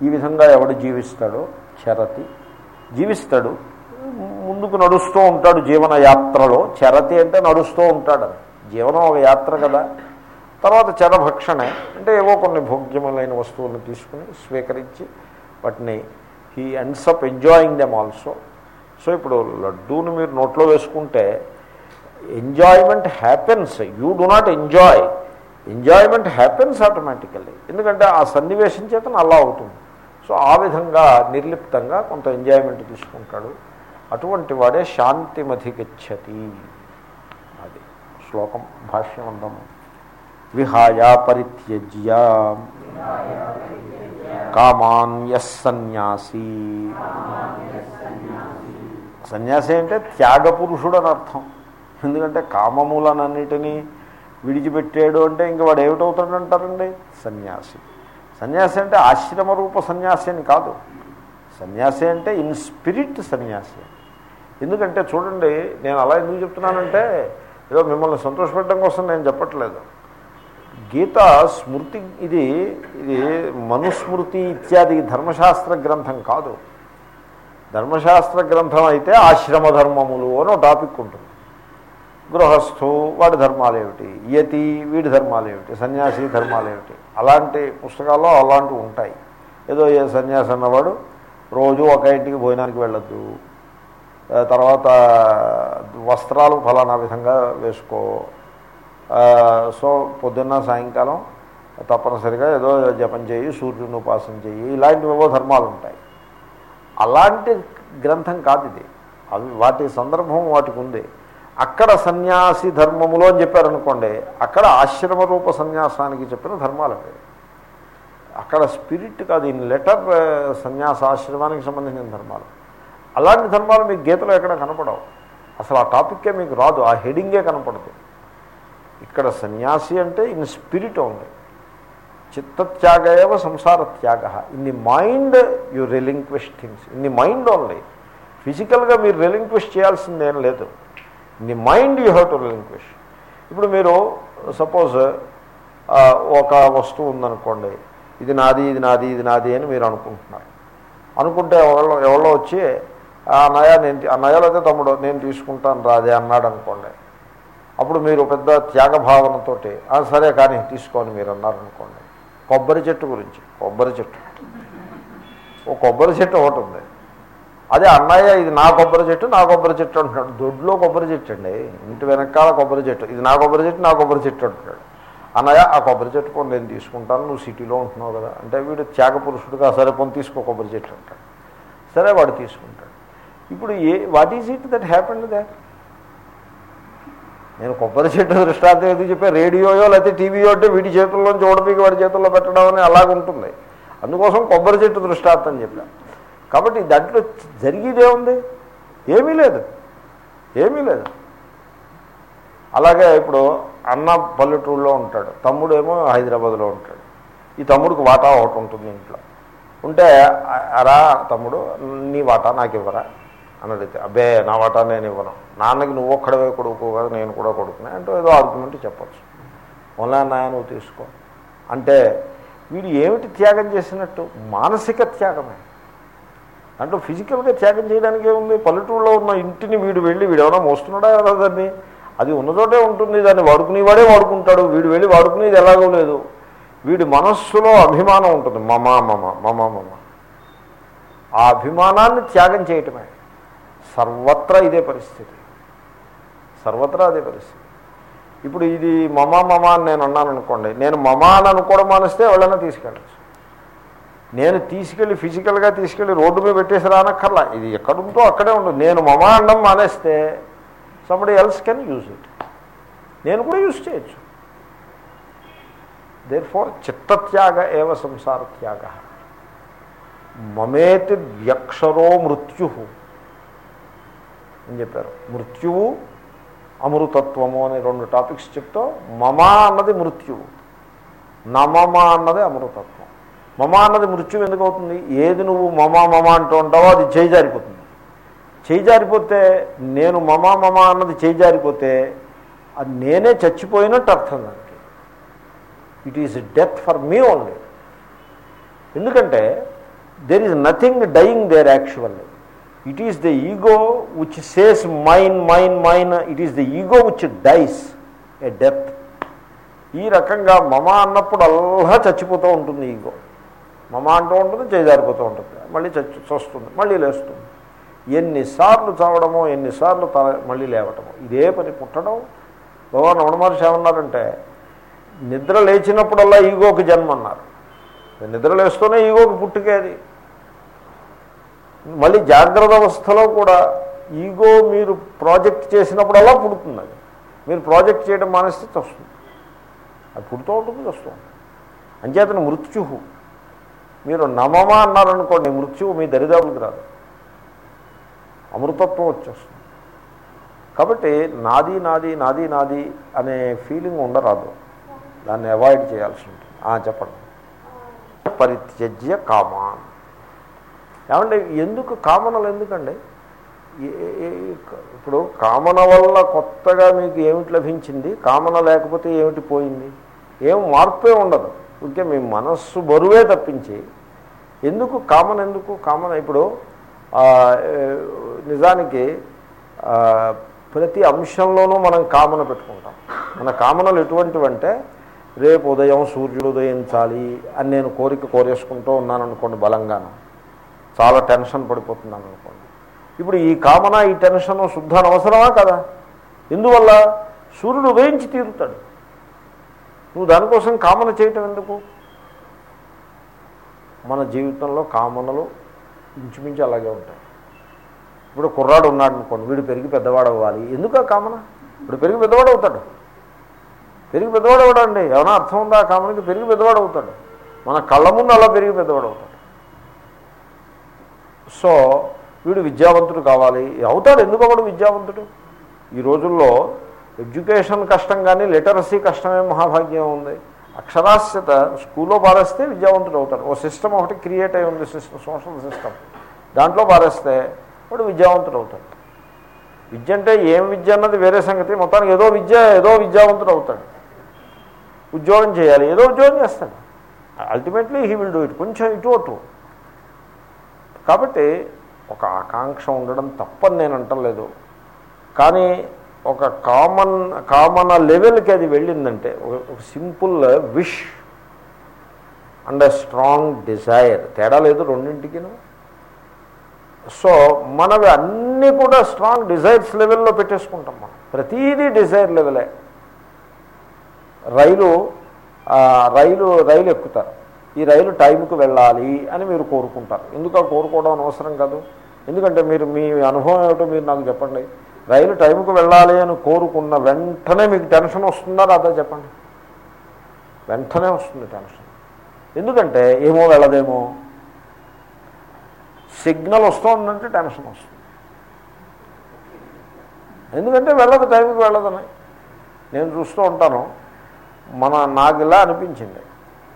ఈ విధంగా ఎవడు జీవిస్తాడో చరతి జీవిస్తాడు. ముందుకు నడుస్తూ ఉంటాడు జీవన యాత్రలో చరతి అంటే నడుస్తూ ఉంటాడు జీవనం ఒక యాత్ర కదా. తర్వాత చరభక్షణే అంటే ఏవో కొన్ని భోగ్యములైన వస్తువులను తీసుకుని స్వీకరించి వాటిని he ends up enjoying them also so ఇప్పుడు లడ్డూని మీరు నోట్లో వేసుకుంటే enjoyment happens you do not enjoy enjoyment happens automatically ఎందుకంటే ఆ సన్నివేశం చేత అలా అవుతుంది. సో ఆ విధంగా నిర్లిప్తంగా కొంత ఎంజాయ్మెంట్ తీసుకుంటాడు. అటువంటి వాడే శాంతిమధిగచ్చతి. అది శ్లోకం భాష్యం అందాము విహాయ పరిత్యజ్య. కామాన్యసన్యాసి సన్యాసి. సన్యాసి అంటే త్యాగపురుషుడు అని అర్థం. ఎందుకంటే కామములనన్నిటినీ విడిచిపెట్టాడు అంటే ఇంక వాడు ఏమిటవుతాడంటారండి? సన్యాసి. సన్యాసి అంటే ఆశ్రమ రూప సన్యాసి అని కాదు. సన్యాసి అంటే ఇన్ స్పిరిట్ సన్యాసి. ఎందుకంటే చూడండి నేను అలా ఎందుకు చెప్తున్నానంటే ఏదో మిమ్మల్ని సంతోషపెట్టడం కోసం నేను చెప్పట్లేదు. గీత స్మృతి ఇది ఇది మనుస్మృతి ఇత్యాది ధర్మశాస్త్ర గ్రంథం కాదు. ధర్మశాస్త్ర గ్రంథం అయితే ఆశ్రమ ధర్మములు అని టాపిక్ ఉంటుంది. గృహస్థు వాడి ధర్మాలు ఏమిటి యతి వీడి ధర్మాలు ఏమిటి సన్యాసి ధర్మాలు ఏమిటి అలాంటి పుస్తకాల్లో అలాంటివి ఉంటాయి. ఏదో ఏ సన్యాసి అన్నవాడు రోజు ఒక ఇంటికి భోజనానికి వెళ్ళద్దు. తర్వాత వస్త్రాలు ఫలానా విధంగా వేసుకో. సో పొద్దున్న సాయంకాలం తప్పనిసరిగా ఏదో జపం చేయి సూర్యుని ఉపాసన చేయి ఇలాంటివేవో ధర్మాలు ఉంటాయి. అలాంటి గ్రంథం కాదు ఇది. అవి వాటి సందర్భం వాటికి ఉంది. అక్కడ సన్యాసి ధర్మములో అని చెప్పారనుకోండి అక్కడ ఆశ్రమ రూప సన్యాసానికి చెప్పిన ధర్మాలు అవి. అక్కడ స్పిరిట్ కాదు ఇన్ లెటర్ సన్యాస ఆశ్రమానికి సంబంధించిన ధర్మాలు. అలాంటి ధర్మాలు మీకు గీతలో ఎక్కడ కనపడవు. అసలు ఆ టాపిక్కే మీకు రాదు ఆ హెడింగే కనపడదు. ఇక్కడ సన్యాసి అంటే ఇన్ స్పిరిట్ ఉంది చిత్తత్యాగ ఏవ సంసార త్యాగ in the mind you relinquish things. In the mind only. ఫిజికల్గా మీరు రిలింక్విష్ చేయాల్సిందేం లేదు. In the mind you have to relinquish ఇప్పుడు మీరు సపోజ్ ఒక వస్తువు ఉందనుకోండి. ఇది నాది ఇది నాది ఇది నాది అని మీరు అనుకుంటున్నారు. అనుకుంటే ఎవరో ఎవరో వచ్చి ఆ నయా నేను ఆ నయాలు అయితే తమ్ముడు నేను తీసుకుంటాను రాదే అన్నాడు అనుకోండి అప్పుడు మీరు పెద్ద త్యాగభావనతో సరే కానీ తీసుకోని మీరు అన్నారనుకోండి. కొబ్బరి చెట్టు గురించి. కొబ్బరి చెట్టు. ఓ కొబ్బరి చెట్టు ఒకటి ఉంది. అదే అన్నయ్య ఇది నా కొబ్బరి చెట్టు నా కొబ్బరి చెట్టు అంటున్నాడు. దొడ్లో కొబ్బరి చెట్టు అండి. ఇంటి వెనకాల కొబ్బరి చెట్టు. ఇది నా కొబ్బరి చెట్టు నా కొబ్బరి చెట్టు అంటున్నాడు. అన్నయ్య ఆ కొబ్బరి చెట్టు పోనీ నేను తీసుకుంటాను నువ్వు సిటీలో ఉంటున్నావు కదా. అంటే వీడు త్యాగ పురుషుడుగా సరే పొంది తీసుకో కొబ్బరి చెట్టు అంటాడు. సరే వాడు తీసుకుంటాడు. ఇప్పుడు ఏ what is it that happened they నేను కొబ్బరి చెట్టు దృష్టాంతం ఏది చెప్పే? రేడియోయో లేకపోతే టీవీయో అంటే వీడి చేతుల్లో చూడపీకి వాడి చేతుల్లో పెట్టడం అని అలాగుంటుంది. అందుకోసం కొబ్బరి చెట్టు దృష్టాంతం చెప్పాను కాబట్టి దాంట్లో జరిగేదే ఉంది. ఏమీ లేదు. ఏమీ లేదు. అలాగే ఇప్పుడు అన్న పల్లెటూరులో ఉంటాడు. తమ్ముడు ఏమో హైదరాబాద్లో ఉంటాడు. ఈ తమ్ముడికి వాటా ఒకటి ఉంటుంది ఇంట్లో. ఉంటే అరా తమ్ముడు నీ వాటా నాకు ఇవ్వరా? అని అడిగితే అబ్బే నా వాటా నేను ఇవ్వను. నాన్నకి నువ్వు ఒక్కడవే కొడుకు కదా నేను కూడా కొడుకునే అంటే ఏదో ఆర్గ్యుమెంట్ చెప్పచ్చు. మొన్న నాయ నువ్వు తీసుకో. అంటే వీడు ఏమిటి త్యాగం చేసినట్టు? మానసిక త్యాగమే. అంటే ఫిజికల్గా త్యాగం చేయడానికి ఏముంది? పల్లెటూరులో ఉన్న ఇంటిని వీడు వెళ్ళి వీడు ఏమైనా మోస్తున్నాడా కదా దాన్ని? అది ఉన్నచోటే ఉంటుంది. దాన్ని వాడుకునేవాడే వాడుకుంటాడు. వీడు వెళ్ళి వాడుకునేది ఎలాగో లేదు. వీడి మనస్సులో అభిమానం ఉంటుంది. మమ మమ మమ మమ. ఆ అభిమానాన్ని త్యాగం చేయటమే. సర్వత్రా ఇదే పరిస్థితి. సర్వత్రా అదే పరిస్థితి. ఇప్పుడు ఇది మమ మమ అని నేను అన్నాను అనుకోండి నేను మమ అని అనుకోవడం మానేస్తే ఎవరైనా తీసుకెళ్ళచ్చు. నేను తీసుకెళ్ళి ఫిజికల్గా తీసుకెళ్ళి రోడ్డు మీద పెట్టేసి రానక్కర్లా. ఇది ఎక్కడుందో అక్కడే ఉండదు. నేను మమాండం అనడం మానేస్తే somebody else can use it నేను కూడా యూజ్ చేయొచ్చు. దేర్ ఫోర్ చిత్తత్యాగ ఏవ సంసార త్యాగ. మమేతి వ్యక్షరో మృత్యు అని చెప్పారు. మృత్యువు అమృతత్వము అనే రెండు టాపిక్స్ చెప్తూ మమ అన్నది మృత్యువు. నమమ అన్నది అమృతత్వం. మమ అన్నది మృత్యు ఎందుకు అవుతుంది? ఏది నువ్వు మమ మమ అంటూ ఉంటావో అది చేయి జారిపోతుంది. చేయి జారిపోతే నేను మమ మమ అన్నది చేయి జారిపోతే అది నేనే చచ్చిపోయినట్టు అర్థం దానికి. It is death for me only ఎందుకంటే there is nothing dying there actually it is the ego which says mine mine mine it is the ego which dies a death ఈ రకంగా మమ అన్నప్పుడు అల్లా చచ్చిపోతూ ఉంటుంది ఈగో మమ అంటూ ఉంటుంది చేజారిపోతూ ఉంటుంది. మళ్ళీ చచ్చి చూస్తుంది మళ్ళీ లేస్తుంది. ఎన్నిసార్లు చావడమో ఎన్నిసార్లు తల మళ్ళీ లేవటమో ఇదే పని పుట్టడం. భగవాన్ రమణ మహర్షి ఏమన్నారంటే నిద్ర లేచినప్పుడల్లా ఈగోకి జన్మ అన్నారు. నిద్ర లేస్తూనే ఈగోకి పుట్టుకేది. మళ్ళీ జాగ్రత్త అవస్థలో కూడా ఈగో మీరు ప్రాజెక్ట్ చేసినప్పుడల్లా పుడుతుంది అది. మీరు ప్రాజెక్ట్ చేయడం మానేస్తే చస్తుంది. అది పుడుతూ ఉంటుంది వస్తూ ఉంటుంది. అంచేతను మృత్యు మీరు నమమా అన్నారనుకోండి మృత్యువు మీ దరిదాపులకు రాదు. అమృతత్వం వచ్చేస్తుంది. కాబట్టి నాది నాది నాది నాది అనే ఫీలింగ్ ఉండరాదు. దాన్ని అవాయిడ్ చేయాల్సి ఉంటుంది. చెప్పండి. పరిత్యజ్య కామాన్. ఏమంటే ఎందుకు కామనలు ఎందుకండి? ఇప్పుడు కామన వల్ల కొత్తగా మీకు ఏమిటి లభించింది? కామన లేకపోతే ఏమిటి పోయింది? ఏం మార్పే ఉండదు. ఇంకే మీ మనస్సు బరువే తప్పించి ఎందుకు కామన్ ఎందుకు కామన్? ఇప్పుడు నిజానికి ప్రతి అంశంలోనూ మనం కామన పెట్టుకుంటాం. మన కామనలు ఎటువంటివంటే రేపు ఉదయం సూర్యుడు ఉదయించాలి అని నేను కోరిక కోరేసుకుంటూ ఉన్నాను అనుకోండి బలంగాను. చాలా టెన్షన్ పడిపోతున్నాను అనుకోండి ఇప్పుడు ఈ కామన ఈ టెన్షన్ శుద్ధ అవసరమా కదా? ఎందువల్ల? సూర్యుడు ఉదయించి తీరుతాడు. నువ్వు దానికోసం కామన చేయటం ఎందుకు? మన జీవితంలో కామనలు ఇంచుమించు అలాగే ఉంటాయి. ఇప్పుడు కుర్రాడు ఉన్నాడు అనుకోండి వీడు పెరిగి పెద్దవాడు అవ్వాలి. ఎందుకు ఆ కామన? ఇప్పుడు పెరిగి పెద్దవాడు అవుతాడు. పెరిగి పెద్దవాడు అవడండి ఏమైనా అర్థం ఉందా ఆ కామనకి? పెరిగి పెద్దవాడు అవుతాడు. మన కళ్ళ ముందు అలా పెరిగి పెద్దవాడు అవుతాడు. సో వీడు విద్యావంతుడు కావాలి. అవుతాడు. ఎందుకు అవ్వడు విద్యావంతుడు? ఈ రోజుల్లో ఎడ్యుకేషన్ కష్టం కానీ లిటరసీ కష్టమే మహాభాగ్యం ఉంది. అక్షరాస్యత స్కూల్లో పారేస్తే విద్యావంతుడు అవుతాడు ఓ సిస్టమ్ ఒకటి క్రియేట్ అయి ఉంది సిస్టమ్ సోషల్ సిస్టమ్. దాంట్లో పారేస్తే వాడు విద్యావంతుడు అవుతాడు. విద్య అంటే ఏం విద్య అన్నది వేరే సంగతి. మొత్తానికి ఏదో విద్య ఏదో విద్యావంతుడు అవుతాడు. ఉద్యోగం చేయాలి ఏదో ఉద్యోగం చేస్తాడు. Ultimately he will do it. కొంచెం ఇటు అటు. కాబట్టి ఒక ఆకాంక్ష ఉండడం తప్పని నేను అంటలేదు. కానీ ఒక కామన్ కామన్ లెవెల్కి అది వెళ్ళిందంటే ఒక simple wish and strong desire. తేడా లేదు రెండింటికిను. సో మనవి అన్నీ కూడా స్ట్రాంగ్ డిజైర్స్ లెవెల్లో పెట్టేసుకుంటాం మనం. ప్రతీదీ డిజైర్ లెవెలే. రైలు రైలు రైలు ఎక్కుతారు. ఈ రైలు టైంకు వెళ్ళాలి అని మీరు కోరుకుంటారు. ఎందుకు కోరుకోవడం అనవసరం కాదు? ఎందుకంటే మీరు మీ అనుభవం ఏమిటో మీరు నాకు చెప్పండి. రైలు టైంకి వెళ్ళాలి అని కోరుకున్న వెంటనే మీకు టెన్షన్ వస్తుందా రాదా చెప్పండి. వెంటనే వస్తుంది టెన్షన్. ఎందుకంటే ఏమో వెళ్ళదేమో. సిగ్నల్ వస్తుందంటే టెన్షన్ వస్తుంది. ఎందుకంటే వెళ్ళదు టైంకి వెళ్ళదని. నేను చూస్తూ ఉంటాను. మన నాకు ఇలా అనిపించింది.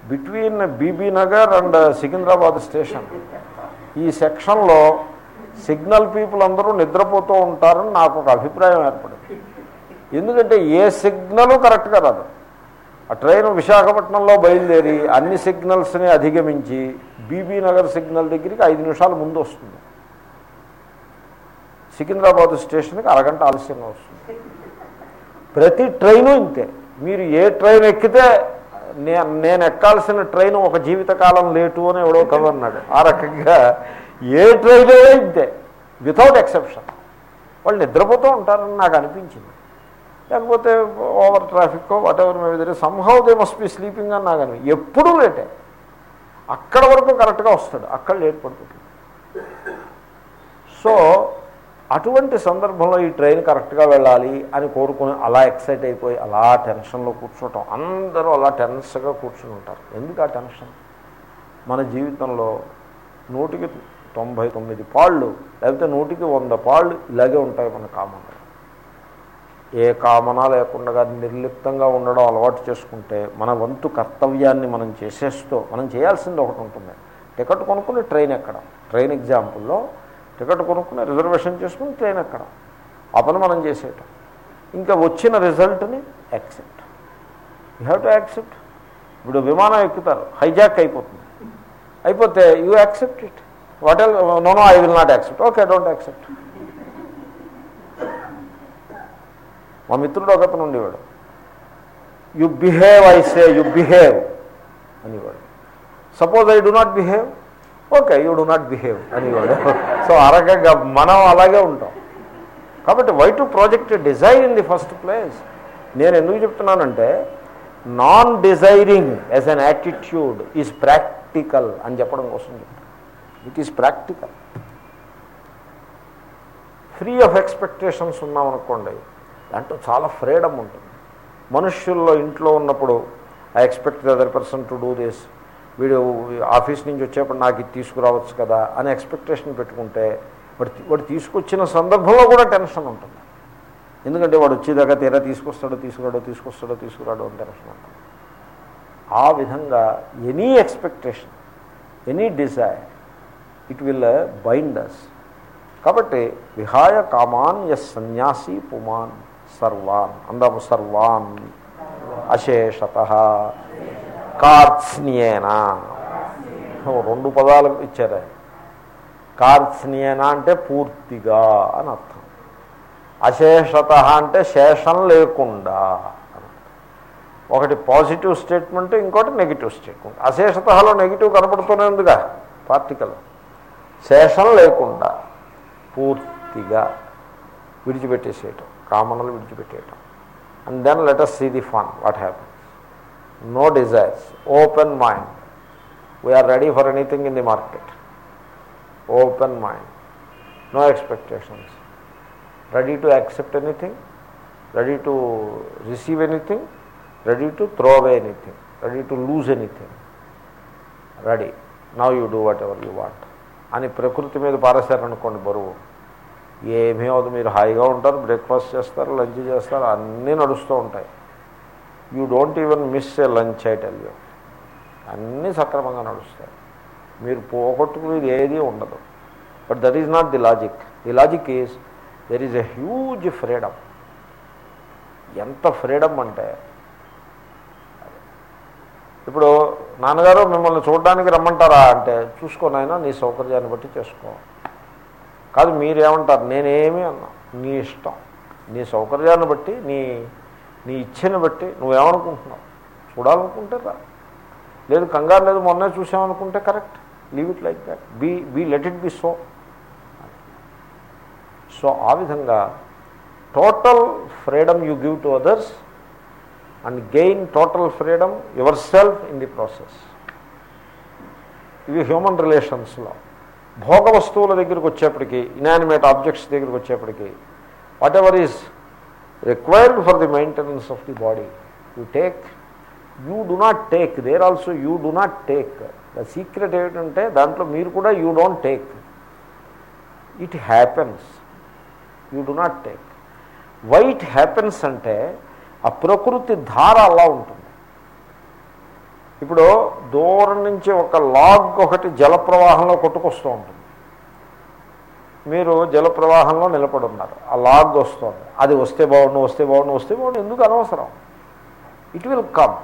Between BB Nagar and Secunderabad station. ఈ సెక్షన్లో సిగ్నల్ పీపుల్ అందరూ నిద్రపోతూ ఉంటారని నాకు ఒక అభిప్రాయం ఏర్పడింది. ఎందుకంటే ఏ సిగ్నల్ కరెక్ట్గా రాదు. ఆ ట్రైన్ విశాఖపట్నంలో బయలుదేరి అన్ని సిగ్నల్స్ని అధిగమించి బీబీ నగర్ సిగ్నల్ దగ్గరికి ఐదు నిమిషాల ముందు వస్తుంది. సికింద్రాబాద్ స్టేషన్కి అరగంట ఆలస్యంగా వస్తుంది. ప్రతి ట్రైను ఇంతే. మీరు ఏ ట్రైన్ ఎక్కితే నేను ఎక్కాల్సిన ట్రైన్ ఒక జీవితకాలం లేటు అని ఎవడో కదన్నాడు ఆ రకంగా ఏ ట్రైన్ ఇంతే. వితౌట్ ఎక్సెప్షన్ వాళ్ళు నిద్రపోతూ ఉంటారని నాకు అనిపించింది. లేకపోతే ఓవర్ ట్రాఫిక్ వాట్ ఎవర్ మేము ఎదురు somehow they must be sleeping అని నాకు అనిపి ఎప్పుడూ లేటే. అక్కడ వరకు కరెక్ట్గా వస్తాడు. అక్కడ లేట్ పడుతుంది సో అటువంటి సందర్భంలో ఈ ట్రైన్ కరెక్ట్గా వెళ్ళాలి అని కోరుకుని అలా ఎక్సైట్ అయిపోయి అలా టెన్షన్లో కూర్చోవటం అందరూ అలా టెన్స్గా కూర్చుని ఉంటారు. ఎందుకు ఆ టెన్షన్ మన జీవితంలో నూటికి తొంభై తొమ్మిది పాళ్ళు లేకపోతే నూటికి వంద పాళ్ళు ఇలాగే ఉంటాయి మన కామన్ ఏ కామన లేకుండా నిర్లిప్తంగా ఉండడం అలవాటు చేసుకుంటే మన వంతు కర్తవ్యాన్ని మనం చేసేస్తూ మనం చేయాల్సింది ఒకటి ఉంటుంది. టికెట్ కొనుక్కుని ట్రైన్ ఎక్కడం. ట్రైన్ ఎగ్జాంపుల్లో టికెట్ కొనుక్కుని రిజర్వేషన్ చేసుకుని ట్రైన్ ఎక్కడం. ఆ పని మనం చేసేయటం. ఇంకా వచ్చిన రిజల్ట్ని accept. You have to accept. ఇప్పుడు విమానం ఎక్కుతారు హైజాక్ అయిపోతుంది. అయిపోతే you accept it. What else no no I will not accept okay don't accept మా మిత్రుడు ఒకతను ఉండేవాడు. You behave I say you behave అనేవాడు. Suppose I do not behave okay you do not behave అనేవాడు. So అరగగా మనం అలాగే ఉంటాం. కాబట్టి why to project design in the first place నేను ఎందుకు చెప్తున్నానంటే non desiring as an attitude is practical అని చెప్పడం కోసం it is practical free of expectations ఉన్నామనుకోండి దాంట్లో చాలా ఫ్రీడమ్ ఉంటుంది. మనుష్యుల్లో ఇంట్లో ఉన్నప్పుడు I expect other person to do this వీడు ఆఫీస్ నుంచి వచ్చేప్పుడు నాకు ఇది తీసుకురావచ్చు కదా అని ఎక్స్పెక్టేషన్ పెట్టుకుంటే వాడు వాడు తీసుకొచ్చిన సందర్భంలో కూడా టెన్షన్ ఉంటుంది. ఎందుకంటే వాడు వచ్చేదాకా తీరా తీసుకొస్తాడో తీసుకురాడో తీసుకొస్తాడో తీసుకురాడో అని టెన్షన్ ఉంటుంది. ఆ విధంగా any expectation any desire it will uh, bind us కాబట్టి విహాయ కామాన్ ఎస్ సన్యాసి పుమాన్ సర్వాన్. అందాము సర్వాన్. అశేషత. కార్త్స్నియేనా. రెండు పదాలు ఇచ్చారు. కార్త్స్నియేనా అంటే పూర్తిగా అని అర్థం. అశేషత అంటే శేషం లేకుండా ఒకటి పాజిటివ్ స్టేట్మెంట్ ఇంకోటి నెగిటివ్ స్టేట్మెంట్. అశేషతలో నెగిటివ్ కనపడుతూనే ఉందిగా పార్టికల్. శేషం లేకుండా పూర్తిగా విడిచిపెట్టేసేయటం కామనలు విడిచిపెట్టేయటం. And then let us see the fun what happens no desires open mind we are ready for anything in the market open mind no expectations ready to accept anything ready to receive anything ready to throw away anything ready to lose anything ready now you do whatever you want అని ప్రకృతి మీద పారేశారనుకోండి బరువు. ఏమీ అవదు మీరు హాయిగా ఉంటారు breakfast చేస్తారు లంచ్ చేస్తారు అన్నీ నడుస్తూ ఉంటాయి. You don't even miss a lunch I tell you అన్నీ సక్రమంగా నడుస్తాయి. మీరు పోగొట్టుకునేది ఏది ఉండదు. But that is not the logic the logic is there is a huge freedom ఎంత ఫ్రీడమ్ అంటే ఇప్పుడు నాన్నగారు మిమ్మల్ని చూడడానికి రమ్మంటారా అంటే చూసుకోనైనా నీ సౌకర్యాన్ని బట్టి చేసుకో. కాదు మీరేమంటారు? నేనేమి అన్నా నీ ఇష్టం. నీ సౌకర్యాన్ని బట్టి నీ నీ ఇచ్చని బట్టి నువ్వేమనుకుంటున్నావు? చూడాలనుకుంటే రా. లేదు కంగారు లేదు మొన్నే చూసామనుకుంటే correct. Leave it like that. Be be let it be so. So ఆ విధంగా total freedom you give to others and gain total freedom yourself in the process ఇవి హ్యూమన్ రిలేషన్స్లో భోగ వస్తువుల దగ్గరికి వచ్చేప్పటికి ఇనానిమేట్ ఆబ్జెక్ట్స్ దగ్గరికి వచ్చేప్పటికి whatever is required for the maintenance of the body you take you do not take there also you do not take the secret ఏమిటంటే దాంట్లో మీరు కూడా you don't take it happens you do not take what happens అంటే ఆ ప్రకృతి ధార అలా ఉంటుంది. ఇప్పుడు దూరం నుంచి ఒక లాగ్ ఒకటి జలప్రవాహంలో కొట్టుకొస్తూ ఉంటుంది. మీరు జలప్రవాహంలో నిలబడి ఉన్నారు ఆ లాగ్ వస్తుంది. అది వస్తే బాగుండు వస్తే బాగుండు వస్తే బాగుండు ఎందుకు అనవసరం? It will come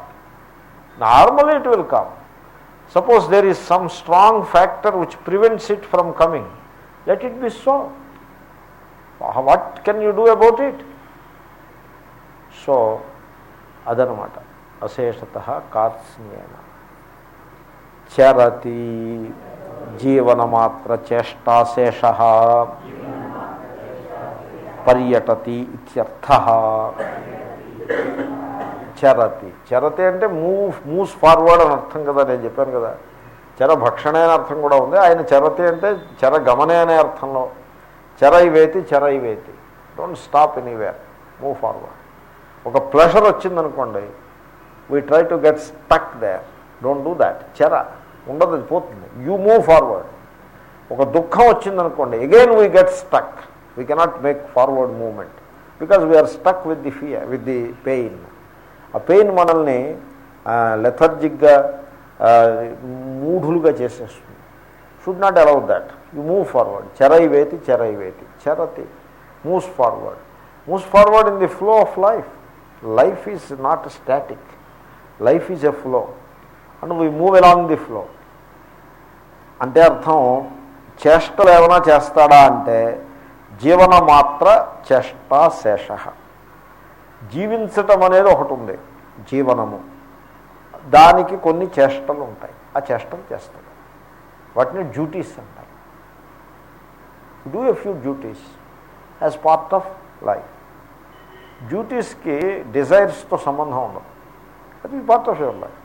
normally it will come suppose there is some strong factor which prevents it from coming let it be so what can you do about it so అదనమాట. అశేషత కార్స్నేన. చరతి జీవనమాత్ర చేష్టాశేష. పర్యటతి ఇత్యర్థ. చరతి. చరతి అంటే మూవ్ మూవ్స్ ఫార్వర్డ్ అని అర్థం కదా నేను చెప్పాను కదా. చెర భక్షణే అనే అర్థం కూడా ఉంది. ఆయన చరతి అంటే చెర గమనే అనే అర్థంలో. చెర ఇవేతి చెర ఇవేతి don't stop anywhere move forward ఒక ప్లెషర్ వచ్చిందనుకోండి we try to get stuck there don't do that చెర ఉండదు అది పోతుంది. యూ మూవ్ ఫార్వర్డ్ ఒక దుఃఖం వచ్చిందనుకోండి again we get stuck we cannot make forward movement because we are stuck with the fear with the pain ఆ pain మనల్ని లెథర్జిక్గా మూఢులుగా చేసేస్తుంది. Should not allow that you move forward చెరై వేతి చెరై వేతి. చెరతి. Moves forward moves forward in the flow of life life is not static life is a flow and we move along the flow అంటే అర్థం చేష్టలు ఏమైనా చేస్తాడా అంటే జీవన మాత్ర చేష్టా శేష. జీవించటం అనేది ఒకటి ఉంది జీవనము. దానికి కొన్ని చేష్టలు ఉంటాయి. ఆ చేష్టలు చేస్తాడు. వాటిని డ్యూటీస్ అంటారు. Do a few duties as part of life డ్యూటీస్కి డిజైర్స్తో సంబంధం ఉండదు. అది పార్ట్ ఆఫ్ యువర్ లైఫ్.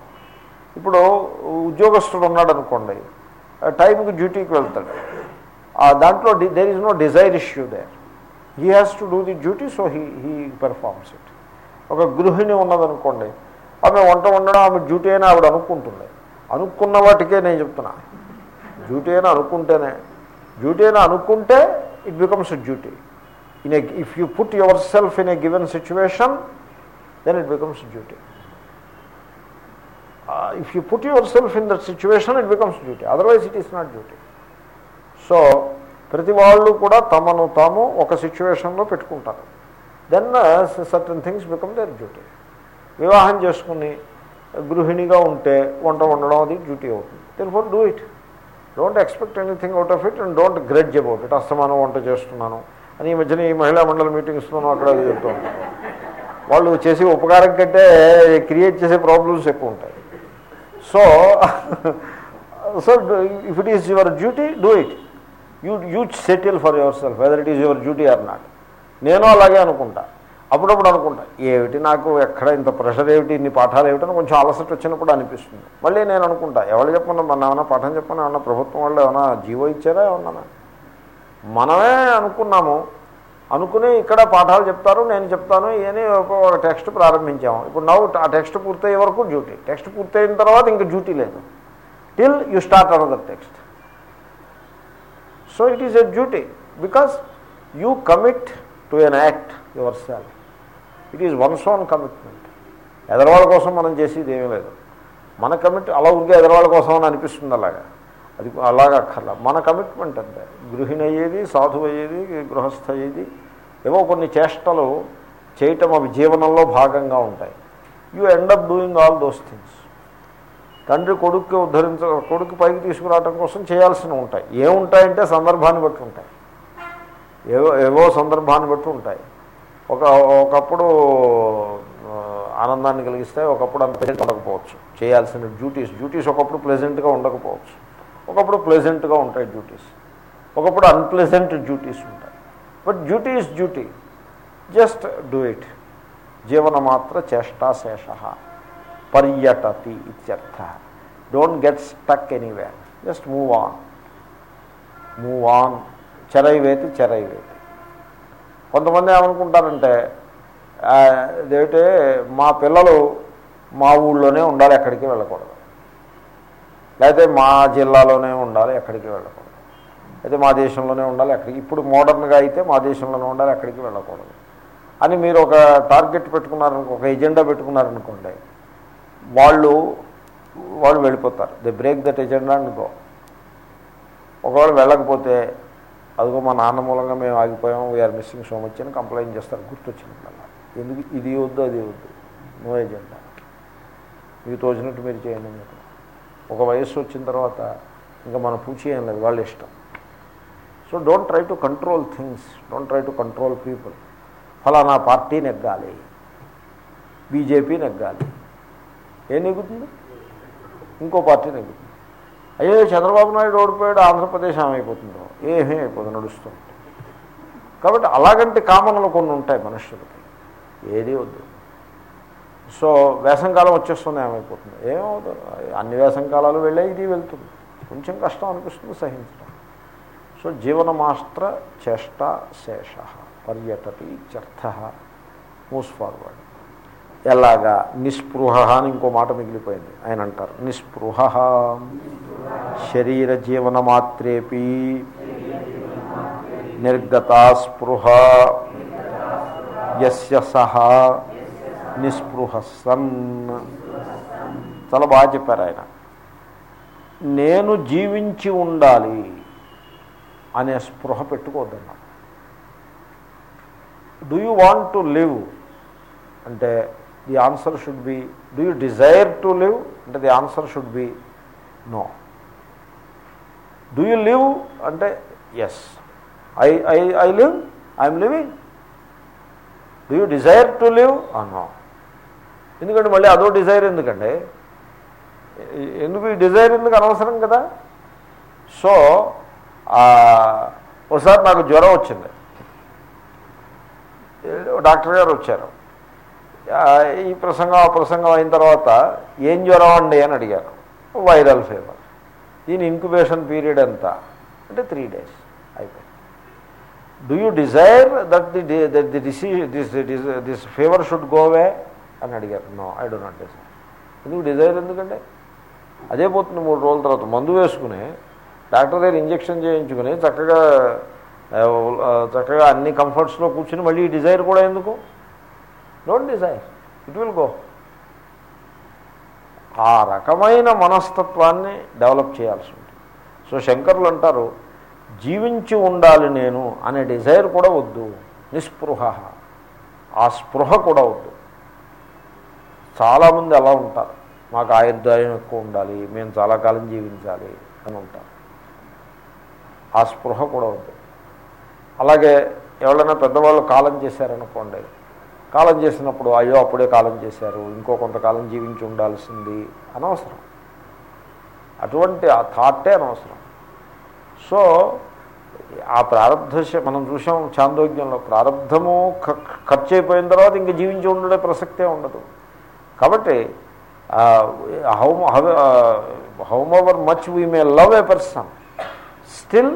ఇప్పుడు ఉద్యోగస్తుడు ఉన్నాడు అనుకోండి టైంకి డ్యూటీకి వెళ్తాడు. దాంట్లో there is no desire issue there he has to do the duty so he he performs it ఒక గృహిణి ఉన్నదనుకోండి ఆమె వంట వండడం ఆమె డ్యూటీ అయినా ఆవిడ అనుకుంటుంది. అనుకున్న వాటికే నేను చెప్తున్నా. డ్యూటీ అయినా అనుకుంటేనే. డ్యూటీ అయినా అనుకుంటే it becomes duty in a if you put yourself in a given situation then it becomes duty if you put yourself in that situation it becomes duty otherwise it is not duty so ప్రతి వాళ్ళు కూడా తమను తాము ఒక సిచ్యువేషన్లో పెట్టుకుంటారు. Then certain things become their duty వివాహం చేసుకుని గృహిణిగా ఉంటే వంట వండడం అది డ్యూటీ అవుతుంది. Then for do it don't expect anything out of it and don't grudge about it అస్తమానం వంట చేస్తున్నాను. అని ఈ మధ్యన ఈ మహిళా మండలి మీటింగ్స్లోనూ అక్కడ అది చెప్తూ. వాళ్ళు చేసే ఉపకారం కంటే క్రియేట్ చేసే ప్రాబ్లమ్స్ ఎక్కువ ఉంటాయి. So so if it is your duty do it you you settle for yourself whether it is your duty or not నేను అలాగే అనుకుంటా. అప్పుడప్పుడు అనుకుంటా ఏమిటి నాకు ఎక్కడ ఇంత ప్రెషర్ ఏమిటి ఇన్ని పాఠాలు ఏమిటని కొంచెం అలసట వచ్చినప్పుడు అనిపిస్తుంది. మళ్ళీ నేను అనుకుంటా ఎవరు చెప్పమన్నా మన ఏమైనా పాఠం చెప్పమని ఏమన్నా ప్రభుత్వం వాళ్ళు ఏమైనా జీవో ఇచ్చారా ఏమన్నా మనమే అనుకున్నాము. అనుకుని ఇక్కడ పాఠాలు చెప్తారు నేను చెప్తాను అని ఒక టెక్స్ట్ ప్రారంభించాము. ఇప్పుడు నవ్వు ఆ టెక్స్ట్ పూర్తయ్యే వరకు డ్యూటీ. టెక్స్ట్ పూర్తయిన తర్వాత ఇంక డ్యూటీ లేదు. Till you start another text. So it is a duty. Because you commit to an act yourself it is one's own commitment. ఎదరవాళ్ళ కోసం మనం చేసేది ఏమీ లేదు. మన కమిట్ అలా ఉంటే ఎదరవాళ్ళ కోసం అని అనిపిస్తుంది అలాగా. అది అలాగా అక్కర్లా మన కమిట్మెంట్ అంతే. గృహిణయ్యేది సాధువు అయ్యేది గృహస్థ అయ్యేది ఏవో కొన్ని చేష్టలు చేయటం అవి జీవనంలో భాగంగా ఉంటాయి. You end up doing all those things. తండ్రి కొడుక్కి ఉద్ధరించ కొడుకు పైకి తీసుకురావడం కోసం చేయాల్సినవి ఉంటాయి. ఏముంటాయంటే సందర్భాన్ని బట్టి ఉంటాయి. ఏవో ఏవో సందర్భాన్ని బట్టి ఉంటాయి. ఒక ఒకప్పుడు ఆనందాన్ని కలిగిస్తాయి ఒకప్పుడు అంత ఉండకపోవచ్చు. చేయాల్సిన డ్యూటీస్ డ్యూటీస్ ఒకప్పుడు ప్లెజెంట్గా ఉండకపోవచ్చు. ఒకప్పుడు ప్లెజెంట్గా ఉంటాయి డ్యూటీస్ ఒకప్పుడు అన్ప్లెజెంట్ డ్యూటీస్ ఉంటాయి. But duty is duty just do it జీవనమాత్ర చేష్టాశేష పర్యటతి ఇత్యర్థ. Don't get stuck anywhere just move on move on చెరైవేతి చెరైవేతి. కొంతమంది ఏమనుకుంటారంటే అదేంటే మా పిల్లలు మా ఊళ్ళోనే ఉండాలి ఎక్కడికి వెళ్ళకూడదు. లేకపోతే మా జిల్లాలోనే ఉండాలి ఎక్కడికి వెళ్ళకూడదు. అయితే మా దేశంలోనే ఉండాలి ఎక్కడికి ఇప్పుడు మోడర్న్గా అయితే మా దేశంలోనే ఉండాలి ఎక్కడికి వెళ్ళకూడదు. అని మీరు ఒక టార్గెట్ పెట్టుకున్నారనుకో ఒక ఎజెండా పెట్టుకున్నారనుకోండి వాళ్ళు వాళ్ళు వెళ్ళిపోతారు. దే బ్రేక్ దట్ ఎజెండా అనుకో ఒకవేళ వెళ్ళకపోతే అదిగో మా నాన్న మూలంగా మేము ఆగిపోయాం we are missing so much అని కంప్లైంట్ చేస్తారు. గుర్తొచ్చినట్లల్లా ఎందుకు ఇది వద్దు అది వద్దు. నో ఎజెండా మీకు తోచినట్టు మీరు చేయండి. మీకు ఒక వయస్సు వచ్చిన తర్వాత ఇంకా మన పూచి ఏం లేదు వాళ్ళ ఇష్టం. So don't try to control things don't try to control people ఫలానా పార్టీ నెగ్గాలి బీజేపీ నెగ్గాలి. ఏం నెగ్గుతుంది? ఇంకో పార్టీ నెగ్గుతుంది. అయ్యో చంద్రబాబు నాయుడు ఓడిపోయాడు ఆంధ్రప్రదేశ్ ఏమైపోతుందో? ఏమీ అయిపోతుంది నడుస్తుంది కాబట్టి అలాగంటే కామన్లు కొన్ని ఉంటాయి మనుషులకి. ఏది వద్దు. సో వేసంకాలం వచ్చేస్తుంది ఏమైపోతుంది? ఏమవుతుంది? అన్ని వేసంకాలాలు వెళ్ళే ఇది వెళ్తుంది. కొంచెం కష్టం అనిపిస్తుంది సహించడం. సో జీవనమాస్త్ర చేష్ట శేష పర్యటతి చర్థ మూస్ ఫార్వర్డ్. ఎలాగా? నిస్పృహ అని ఇంకో మాట మిగిలిపోయింది. ఆయన అంటారు నిస్పృహ. శరీర జీవన మాత్రేపి స్పృహ యస్య సహ. నిస్పృహ సన్ చాలా బాగా చెప్పారు ఆయన. నేను జీవించి ఉండాలి అనే స్పృహ పెట్టుకోవద్దన్నా do you want to live అంటే the answer should be do you desire to live అంటే the answer should be no do you live అంటే yes I I I live I'm living do you desire to live no ఎందుకంటే మళ్ళీ అదో Dzire ఎందుకండి ఎందుకు ఈ Dzire ఎందుకు అనవసరం కదా? సో ఒకసారి నాకు జ్వరం వచ్చింది. డాక్టర్ గారు వచ్చారు. ఈ ప్రసంగం ఆ ప్రసంగం అయిన తర్వాత ఏం జ్వరం అండి అని అడిగారు. Viral fever. దీని ఇంక్యుబేషన్ పీరియడ్ ఎంత? అంటే త్రీ డేస్ అయిపోయింది. Do you desire that the that the disease this this fever should go away అని అడిగారు. No I do not desire ఎందుకు డిజైర్ ఎందుకంటే? అదే పోతుంది మూడు రోజుల తర్వాత. మందు వేసుకుని డాక్టర్ దగ్గర ఇంజక్షన్ చేయించుకుని చక్కగా చక్కగా అన్ని కంఫర్ట్స్లో కూర్చుని మళ్ళీ ఈ డిజైర్ కూడా ఎందుకు? Don't desire it will go. ఆ రకమైన మనస్తత్వాన్ని డెవలప్ చేయాల్సి ఉంటుంది. సో శంకర్లు అంటారు జీవించి ఉండాలి నేను అనే డిజైర్ కూడా వద్దు. నిస్పృహ. ఆ స్పృహ కూడా వద్దు. చాలామంది అలా ఉంటారు. మాకు ఆయుర్దాయం ఎక్కువ ఉండాలి మేము చాలా కాలం జీవించాలి అని ఉంటారు. ఆ స్పృహ కూడా ఉంది. అలాగే ఎవరైనా పెద్దవాళ్ళు కాలం చేశారనుకోండి కాలం చేసినప్పుడు అయ్యో అప్పుడే కాలం చేశారు ఇంకో కొంతకాలం జీవించి ఉండాల్సింది అనవసరం. అటువంటి ఆ థాటే అనవసరం. సో ఆ ప్రారంధ మనం చూసాం చాందోగ్యంలో ప్రారంధము ఖర్చు అయిపోయిన తర్వాత ఇంక జీవించి ఉండడే ప్రసక్తే ఉండదు. కాబట్టి how however much we may love a person still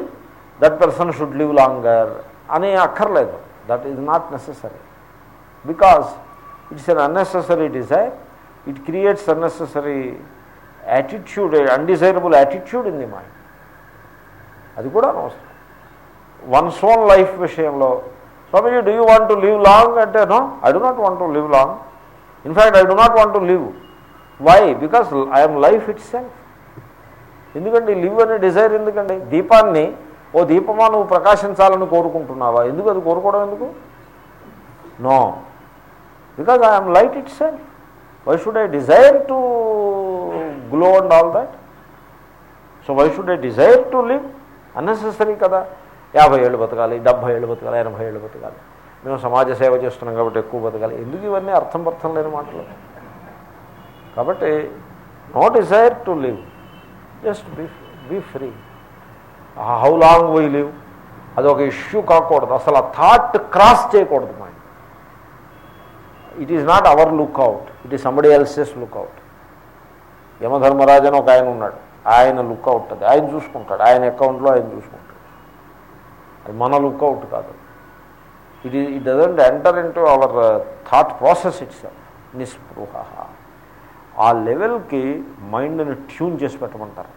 that person should live longer అని అక్కర్లేదు. That is not necessary because it's un unnecessary desire it creates unnecessary attitude undesirable attitude in the mind అది కూడా అనవసరం. One's own life విషయంలో Swamiji do you want to live long అంటే no I do not want to live long in fact I do not want to live. Why? Because I'm life itself. ఎందుకండి live అనే desire ఎందుకండి? దీపాన్ని ఓ దీపమా నువ్వు ప్రకాశించాలని కోరుకుంటున్నావా? ఎందుకు అది కోరుకోవడం ఎందుకు? No. Because I'm light itself. Why should I desire to glow and all that? So why should I desire to live? Unnecessary కదా. యాభై ఏళ్ళు బతకాలి డెబ్భై ఏళ్ళు బతకాలి ఎనభై ఏళ్ళు బతకాలి. మేము సమాజ సేవ చేస్తున్నాం కాబట్టి ఎక్కువ బతకాలి. ఎందుకు ఇవన్నీ అర్థం అర్థం లేని మాటలు? కాబట్టి no desire to live just be be free how long why live అదొక ఇష్యూ కాకూడదు. అసలు ఆ థాట్ క్రాస్ చేయకూడదు mind it is not our lookout it is somebody else's lookout Yamadharmaraju అని ఒక ఆయన ఉన్నాడు. ఆయన లుక్అవుట్ అది. ఆయన చూసుకుంటాడు. ఆయన అకౌంట్లో ఆయన చూసుకుంటాడు. అది మన లుక్అవుట్ కాదు. ఇట్ ఈ it doesn't enter in to our thought process it's నిస్పృహ ఆ లెవెల్కి మైండ్ని ట్యూన్ చేసి పెట్టమంటారు.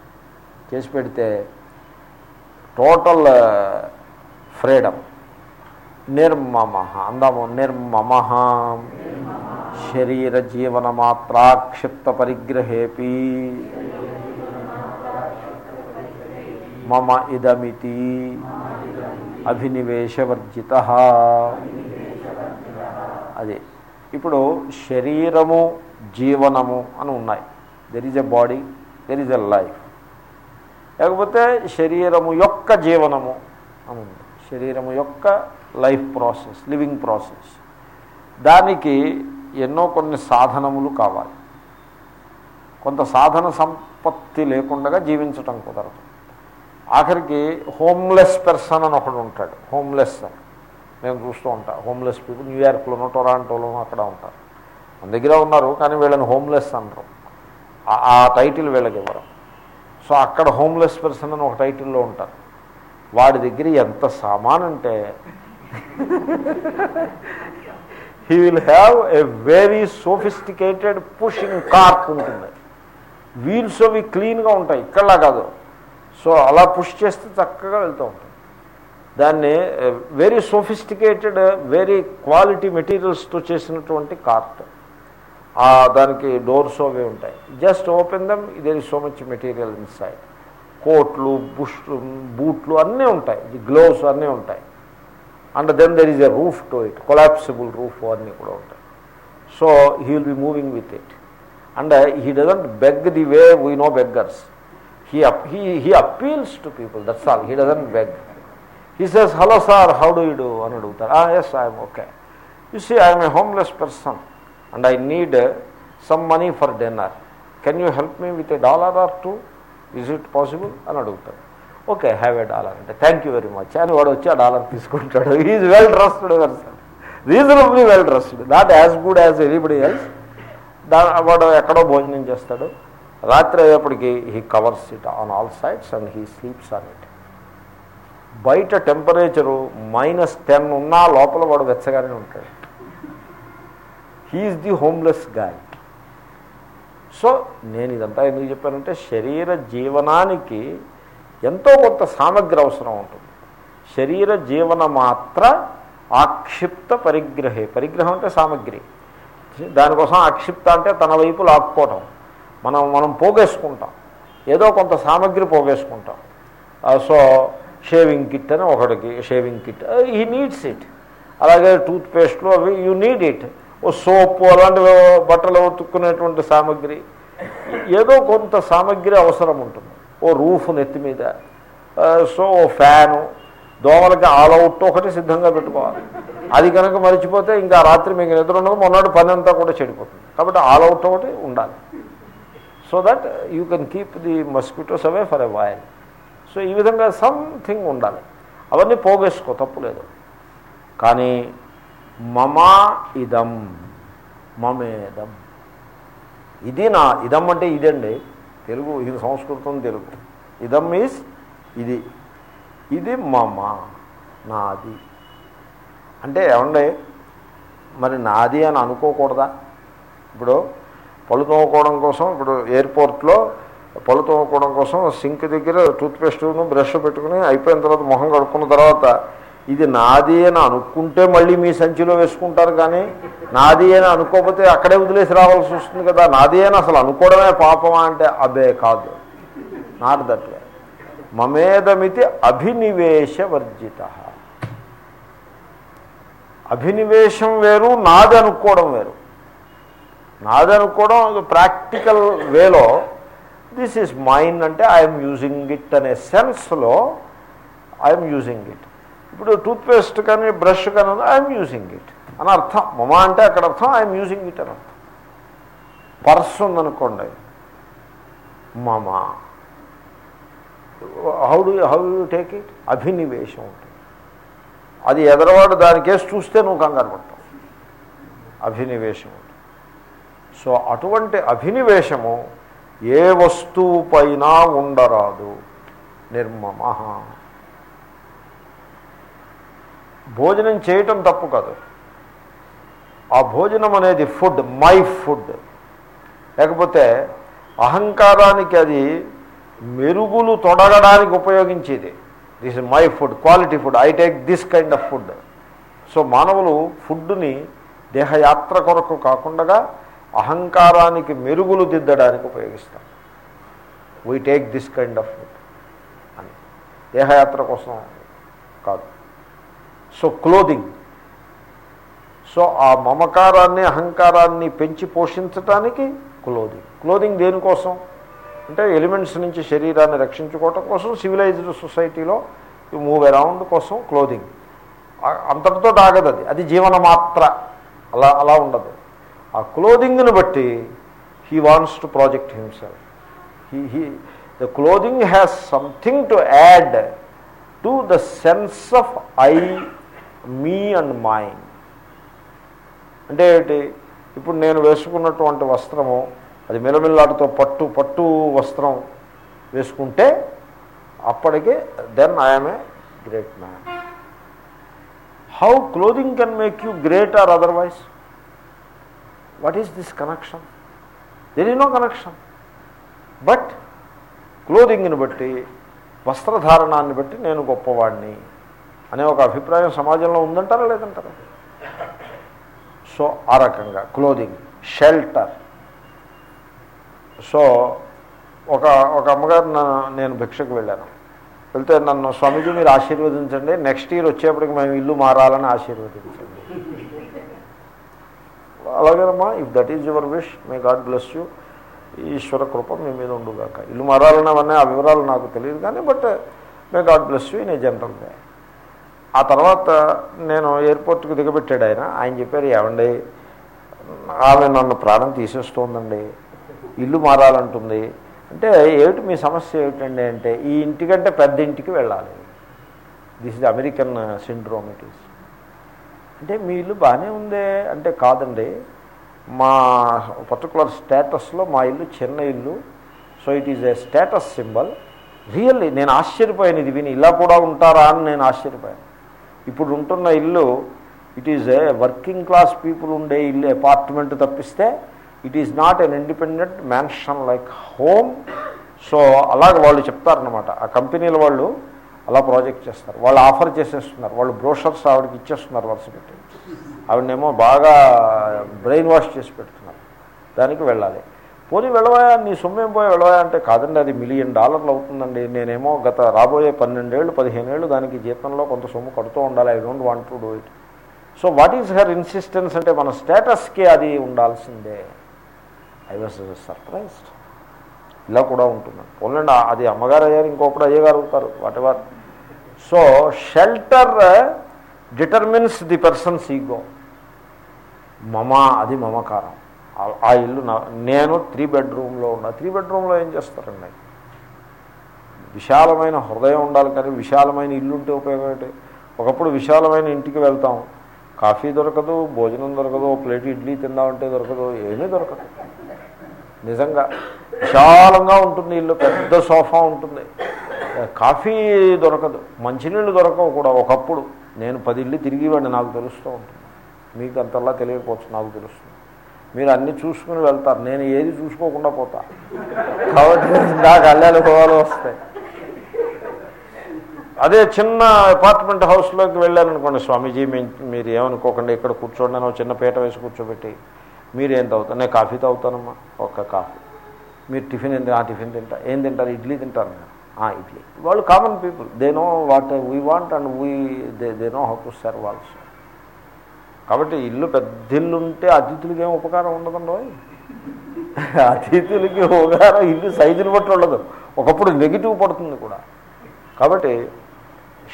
చేసి పెడితే టోటల్ uh, ఫ్రీడమ్. నిర్మమ అందాము నిర్మమ శరీర జీవన మాత్రాక్షిప్త పరిగ్రహేపి. మమ ఇదమితి. అభినివేశవర్జిత అది. ఇప్పుడు శరీరము జీవనము అని ఉన్నాయి. There is a body there is a life లేకపోతే శరీరము యొక్క జీవనము అని ఉంది. శరీరము యొక్క లైఫ్ ప్రాసెస్ లివింగ్ ప్రాసెస్ దానికి ఎన్నో కొన్ని సాధనములు కావాలి. కొంత సాధన సంపత్తి లేకుండా జీవించటం కుదరదు. ఆఖరికి హోమ్లెస్ పర్సన్ అని ఒకడు ఉంటాడు. హోమ్లెస్ అని. నేను చూస్తూ ఉంటా. హోమ్లెస్ పీపుల్ న్యూయార్క్లోనో టొరాంటోలోనో అక్కడ ఉంటారు. మన దగ్గర ఉన్నారు కానీ వీళ్ళని హోమ్లెస్ అనరు ఆ- టైటిల్ వీళ్ళకి ఇవ్వరు. సో అక్కడ హోమ్లెస్ పర్సన్ అని ఒక టైటిల్లో ఉంటారు. వాడి దగ్గర ఎంత సామాన్ అంటే he will have a very sophisticated pushing cart ఉంటుంది. వీల్స్ అవి క్లీన్గా ఉంటాయి. ఇక్కడలా కాదు. సో అలా పుష్ చేస్తే చక్కగా వెళ్తూ ఉంటుంది దాన్ని వెరీ సోఫిస్టికేటెడ్ వెరీ క్వాలిటీ మెటీరియల్స్తో చేసినటువంటి కార్ట్. దానికి డోర్స్ అవి ఉంటాయి. Just open them there is so much material inside కోట్లు బుష్ బూట్లు అన్నీ ఉంటాయి. గ్లోవ్స్ అన్నీ ఉంటాయి. And then there is a roof to it collapsible roof అన్నీ కూడా ఉంటాయి. So he will be moving with it and he doesn't beg the way we know beggars he up he he appeals to people that's all he doesn't beg he says hello sir how do you do అని అడుగుతారు yes I'm okay you see I'm a homeless person and I need some money for dinner can you help me with a dollar or two is it possible అని అడుగుతాడు okay have a dollar అంటే thank you very much అని వాడు వచ్చి ఆ dollar తీసుకుంటాడు. Is well dressed person reasonably well dressed not as good as anybody else దా వాడు ఎక్కడో భోజనం చేస్తాడు. రాత్రి అయ్యేప్పటికి he covers it on all sides and he sleeps on it బయట టెంపరేచరు మైనస్ టెన్ ఉన్నా లోపల వాడు వెచ్చగానే ఉంటాడు. He's the homeless guy so నేను ఇదంతా ఎందుకు చెప్పానంటే శరీర జీవనానికి ఎంతో కొంత సామగ్రి అవసరం ఉంటుంది. శరీర జీవన మాత్ర ఆక్షిప్త పరిగ్రహే. పరిగ్రహం అంటే సామగ్రి. దానికోసం ఆక్షిప్త అంటే తన వైపు లాక్కోవటం మనం మనం పోగేసుకుంటాం. ఏదో కొంత సామగ్రి పోగేసుకుంటాం. సో షేవింగ్ కిట్ అని ఒకటికి shaving kit he needs it. అలాగే టూత్ పేస్ట్లు అవి యూ నీడ్ ఇట్. ఓ సోపు అలాంటి బట్టలు ఉతుక్కునేటువంటి సామగ్రి. ఏదో కొంత సామగ్రి అవసరం ఉంటుంది. ఓ రూఫ్ నెత్తి మీద. సో ఓ ఫ్యాను. దోమలకి ఆల్ అవుట్ ఒకటి సిద్ధంగా పెట్టుకోవాలి. అది కనుక మర్చిపోతే ఇంకా రాత్రి మీకు నిద్ర ఉండదు. మొన్నటి పని అంతా కూడా చెడిపోతుంది. కాబట్టి ఆల్ అవుట్ ఒకటి ఉండాలి. So that you can keep the mosquitoes away for a while so ఈ విధంగా సంథింగ్ ఉండాలి. అవన్నీ పోగేసుకో తప్పు లేదు. కానీ మమా ఇదం మమేదం. ఇది నా ఇదం అంటే ఇదండి. తెలుగు ఇది సంస్కృతం తెలుగు. ఇదం మీన్స్ ఇది. ఇది మమ నాది. అంటే ఏమండి? మరి నాది అని అనుకోకూడదా? ఇప్పుడు పళ్ళు తోముకోవడం కోసం ఇప్పుడు ఎయిర్పోర్ట్లో పళ్ళు తోముకోవడం కోసం సింక్ దగ్గర టూత్పేస్ట్ను బ్రష్ పెట్టుకుని అయిపోయిన తర్వాత మొహం కడుక్కున్న తర్వాత ఇది నాది అని అనుకుంటే మళ్ళీ మీ సంచిలో వేసుకుంటారు కానీ నాది అని అనుకోకపోతే అక్కడే వదిలేసి రావాల్సి వస్తుంది కదా. నాది అని అసలు అనుకోవడమే పాపమా అంటే అబే కాదు. నాట్ దట్ వే మమేదమితి అభినివేశవర్జిత అభినివేశం వేరు నాది అనుకోవడం వేరు. నాదనుకోవడం ప్రాక్టికల్ వేలో దిస్ ఈజ్ మైండ్ అంటే ఐఎమ్ యూజింగ్ ఇట్ అనే సెన్స్లో ఐఎమ్ యూజింగ్ ఇట్. ఇప్పుడు టూత్పేస్ట్ కానీ బ్రష్ కానీ ఐఎమ్ యూజింగ్ ఇట్ అని అర్థం. మమ అంటే అక్కడ అర్థం ఐఎమ్ యూజింగ్ ఇట్ అని అర్థం. పర్స్ ఉందనుకోండి. మమ. How do how you take it? అభినివేశం ఉంటుంది. అది ఎదరవాడు దానికేసి చూస్తే నువ్వు కంగారు పడతావు. అభినివేశం ఉంటుంది. సో అటువంటి అభినివేశము ఏ వస్తువు పైన ఉండరాదు. నిర్మమ. భోజనం చేయటం తప్పు కాదు. ఆ భోజనం అనేది ఫుడ్ మై ఫుడ్. లేకపోతే అహంకారానికి అది మెరుగులు తొడగడానికి ఉపయోగించేది. This my food quality food I take this kind of food. So మానవులు ఫుడ్ని దేహయాత్ర కొరకు కాకుండా అహంకారానికి మెరుగులు దిద్దడానికి ఉపయోగిస్తారు we take this kind of food అని. దేహయాత్ర కోసం కాదు. సో క్లోదింగ్ సో ఆ మమకారాన్ని అహంకారాన్ని పెంచి పోషించటానికి క్లోదింగ్ క్లోదింగ్ దేనికోసం? అంటే ఎలిమెంట్స్ నుంచి శరీరాన్ని రక్షించుకోవటం కోసం సివిలైజ్డ్ సొసైటీలో మూవ్ అరౌండ్ కోసం క్లోదింగ్ అంతటితో ఆగదు అది. అది జీవన మాత్ర అలా అలా ఉండదు. ఆ క్లోదింగ్ని బట్టి he wants to project himself. He he the clothing has something to add to the sense of I me and mind అంటే ఏమిటి ఇప్పుడు నేను వేసుకున్నటువంటి వస్త్రము అది మిలమిల్లాడుతో పట్టు పట్టు వస్త్రం వేసుకుంటే అప్పటికే then I'm a great man how clothing can make you great or otherwise what is this connection there is no connection but క్లోదింగ్ని బట్టి వస్త్రధారణాన్ని బట్టి నేను గొప్పవాడిని అనే ఒక అభిప్రాయం సమాజంలో ఉందంటారా లేదంటారా? సో ఆ రకంగా క్లోదింగ్ షెల్టర్ సో ఒక ఒక అమ్మగారు నేను భిక్షకు వెళ్ళాను. వెళ్తే నన్ను స్వామీజీ మీరు ఆశీర్వదించండి. నెక్స్ట్ ఇయర్ వచ్చేప్పటికి మేము ఇల్లు మారాలని ఆశీర్వదించండి. అలాగేనమ్మా if that is your wish may God bless you ఈశ్వర కృప మీ మీద ఉండుగాక. ఇల్లు మారాలనేవన్నీ ఆ వివరాలు నాకు తెలియదు కానీ but may God bless you in a general way ఆ తర్వాత నేను ఎయిర్పోర్ట్కి దిగబెట్టాడు ఆయన. ఆయన చెప్పారు ఏమండి ఆమె నన్ను ప్రాణం తీసేస్తోందండి. ఇల్లు మారాలంటుంది. అంటే ఏమిటి మీ సమస్య ఏమిటండి అంటే ఈ ఇంటికంటే పెద్ద ఇంటికి వెళ్ళాలి. This is American syndrome it is అంటే మీ ఇల్లు బాగానే ఉందే అంటే కాదండి. మా పర్టికులర్ స్టేటస్లో మా ఇల్లు చిన్న ఇల్లు. So it is a status symbol really నేను ఆశ్చర్యపోయాను ఇది విని. ఇలా కూడా ఉంటారా అని నేను ఆశ్చర్యపోయాను. ఇప్పుడు ఉంటున్న ఇల్లు it is a working class people ఉండే ఇల్లు అపార్ట్మెంట్ తప్పిస్తే it is not an independent mansion like home so అలాగ వాళ్ళు చెప్తారనమాట ఆ కంపెనీల వాళ్ళు అలా ప్రాజెక్ట్ చేస్తున్నారు. వాళ్ళు ఆఫర్ చేసేస్తున్నారు. వాళ్ళు బ్రోషర్స్ ఆవిడకి ఇచ్చేస్తున్నారు వరుస పెట్టి. ఆవిడనేమో బాగా బ్రెయిన్ వాష్ చేసి పెడుతున్నారు. దానికి వెళ్ళాలి. పోనీ వెళ్ళవా నీ సొమ్మేం పోయి వెళ్ళవా అంటే కాదండి అది మిలియన్ డాలర్లు అవుతుందండి. నేనేమో గత రాబోయే పన్నెండేళ్ళు పదిహేనేళ్ళు దానికి జీతంలో కొంత సొమ్ము కడుతూ ఉండాలి. I don't want to do it. So what is her insistence అంటే మన స్టేటస్కి అది ఉండాల్సిందే. I was surprised. ఇలా కూడా ఉంటుంది పోలండి అది అమ్మగారు అయ్యారు ఇంకొకటి అయ్యగారు అవుతారు. Whatever so shelter determines the person's ego మమ అది మమకారం. ఆ- ఇల్లు నేను త్రీ బెడ్రూమ్లో ఉన్నా త్రీ బెడ్రూమ్లో ఏం చేస్తారండి? విశాలమైన హృదయం ఉండాలి కానీ విశాలమైన ఇల్లు ఉంటే ఉపయోగం ఏంటి? ఒకప్పుడు విశాలమైన ఇంటికి వెళ్తాం. కాఫీ దొరకదు భోజనం దొరకదు ప్లేట్ ఇడ్లీ తిందామంటే దొరకదు ఏమీ దొరకదు. నిజంగా విశాలంగా ఉంటుంది ఇల్లు పెద్ద సోఫా ఉంటుంది. కాఫీ దొరకదు మంచినీళ్ళు దొరకవు కూడా. ఒకప్పుడు నేను పది ఇల్లు తిరిగివాడిని నాకు తెలుస్తూ ఉంటుంది. మీకు అంతలా తెలియకపోవచ్చు నాకు తెలుస్తుంది. మీరు అన్ని చూసుకుని వెళ్తారు. నేను ఏది చూసుకోకుండా పోతా. కాబట్టి నాకు అల్లాలు పోవాలో వస్తాయి. అదే చిన్న అపార్ట్మెంట్ హౌస్లోకి వెళ్ళారనుకోండి స్వామీజీ మీరు ఏమనుకోకండి ఇక్కడ కూర్చోండి అని చిన్న పీట వేసి కూర్చోబెట్టి మీరు ఏం తాగుతారు? నేను కాఫీ తాగుతానమ్మా ఒక్క కాఫీ. మీరు టిఫిన్ ఏంటి ఆ టిఫిన్ తింటా. ఏం తింటారు? ఇడ్లీ తింటారు. నేను ఇడ్లీ వాళ్ళు common people they know what we want and we they they know how to serve also కాబట్టి ఇల్లు పెద్ద ఇల్లు ఉంటే అతిథులకి ఏం ఉపకారం ఉండదండి అతిథులకి ఉపకారం ఇల్లు సైజుని బట్టి ఉండదు. ఒకప్పుడు నెగిటివ్ పడుతుంది కూడా. కాబట్టి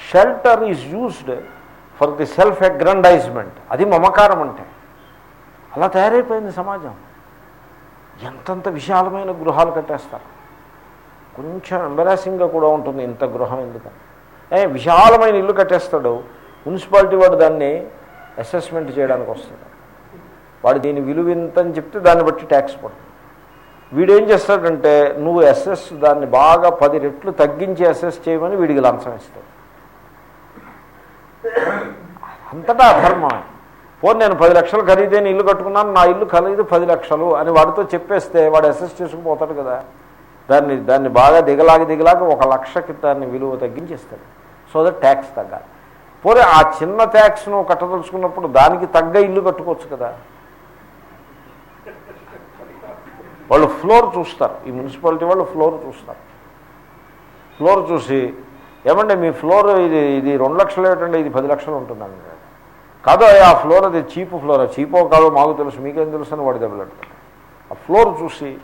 shelter is used for the self aggrandizement అది మమకారం అంటే. అలా తయారైపోయింది సమాజం. ఎంతంత విశాలమైన గృహాలు కట్టేస్తారు. కొంచెం ఎంబరాసింగ్గా కూడా ఉంటుంది ఇంత గృహం ఎందుకని ఏ విశాలమైన ఇల్లు కట్టేస్తాడు. మున్సిపాలిటీ వాడు దాన్ని అసెస్మెంట్ చేయడానికి వస్తాడు. వాడు దీని విలువ ఇంత అని చెప్తే దాన్ని బట్టి ట్యాక్స్ పడుతుంది. వీడేం చేస్తాడంటే నువ్వు ఎస్ఎస్ దాన్ని బాగా పది రెట్లు తగ్గించి ఎస్ఎస్ చేయమని వీడికి లంచం ఇస్తాడు. అంతటా అధర్మం పోను నేను పది లక్షలు ఖరీదైన ఇల్లు కట్టుకున్నాను నా ఇల్లు ఖరీదు పది లక్షలు అని వాడితో చెప్పేస్తే వాడు ఎస్ఎస్ చేసుకుపోతాడు కదా. దాన్ని దాన్ని బాగా దిగలాగి దిగలాగి ఒక లక్షకి దాన్ని విలువ తగ్గించేస్తాడు. సో దట్ ట్యాక్స్ తగ్గాలి. పోనీ ఆ చిన్న ట్యాక్స్ను కట్టదలుచుకున్నప్పుడు దానికి తగ్గ ఇల్లు కట్టుకోవచ్చు కదా. వాళ్ళు ఫ్లోర్ చూస్తారు. ఈ మున్సిపాలిటీ వాళ్ళు ఫ్లోర్ చూస్తారు. ఫ్లోర్ చూసి ఏమంటే మీ ఫ్లోర్ ఇది ఇది రెండు లక్షలు ఏమిటండి? ఇది పది లక్షలు ఉంటుందండి కాదు ఆ ఫ్లోర్ అది చీప్ ఫ్లోర్? చీపో కాదో మాకు తెలుసు. మీకేం తెలుసు? అని వాడి దెబ్బలు ఆ ఫ్లోర్ చూసి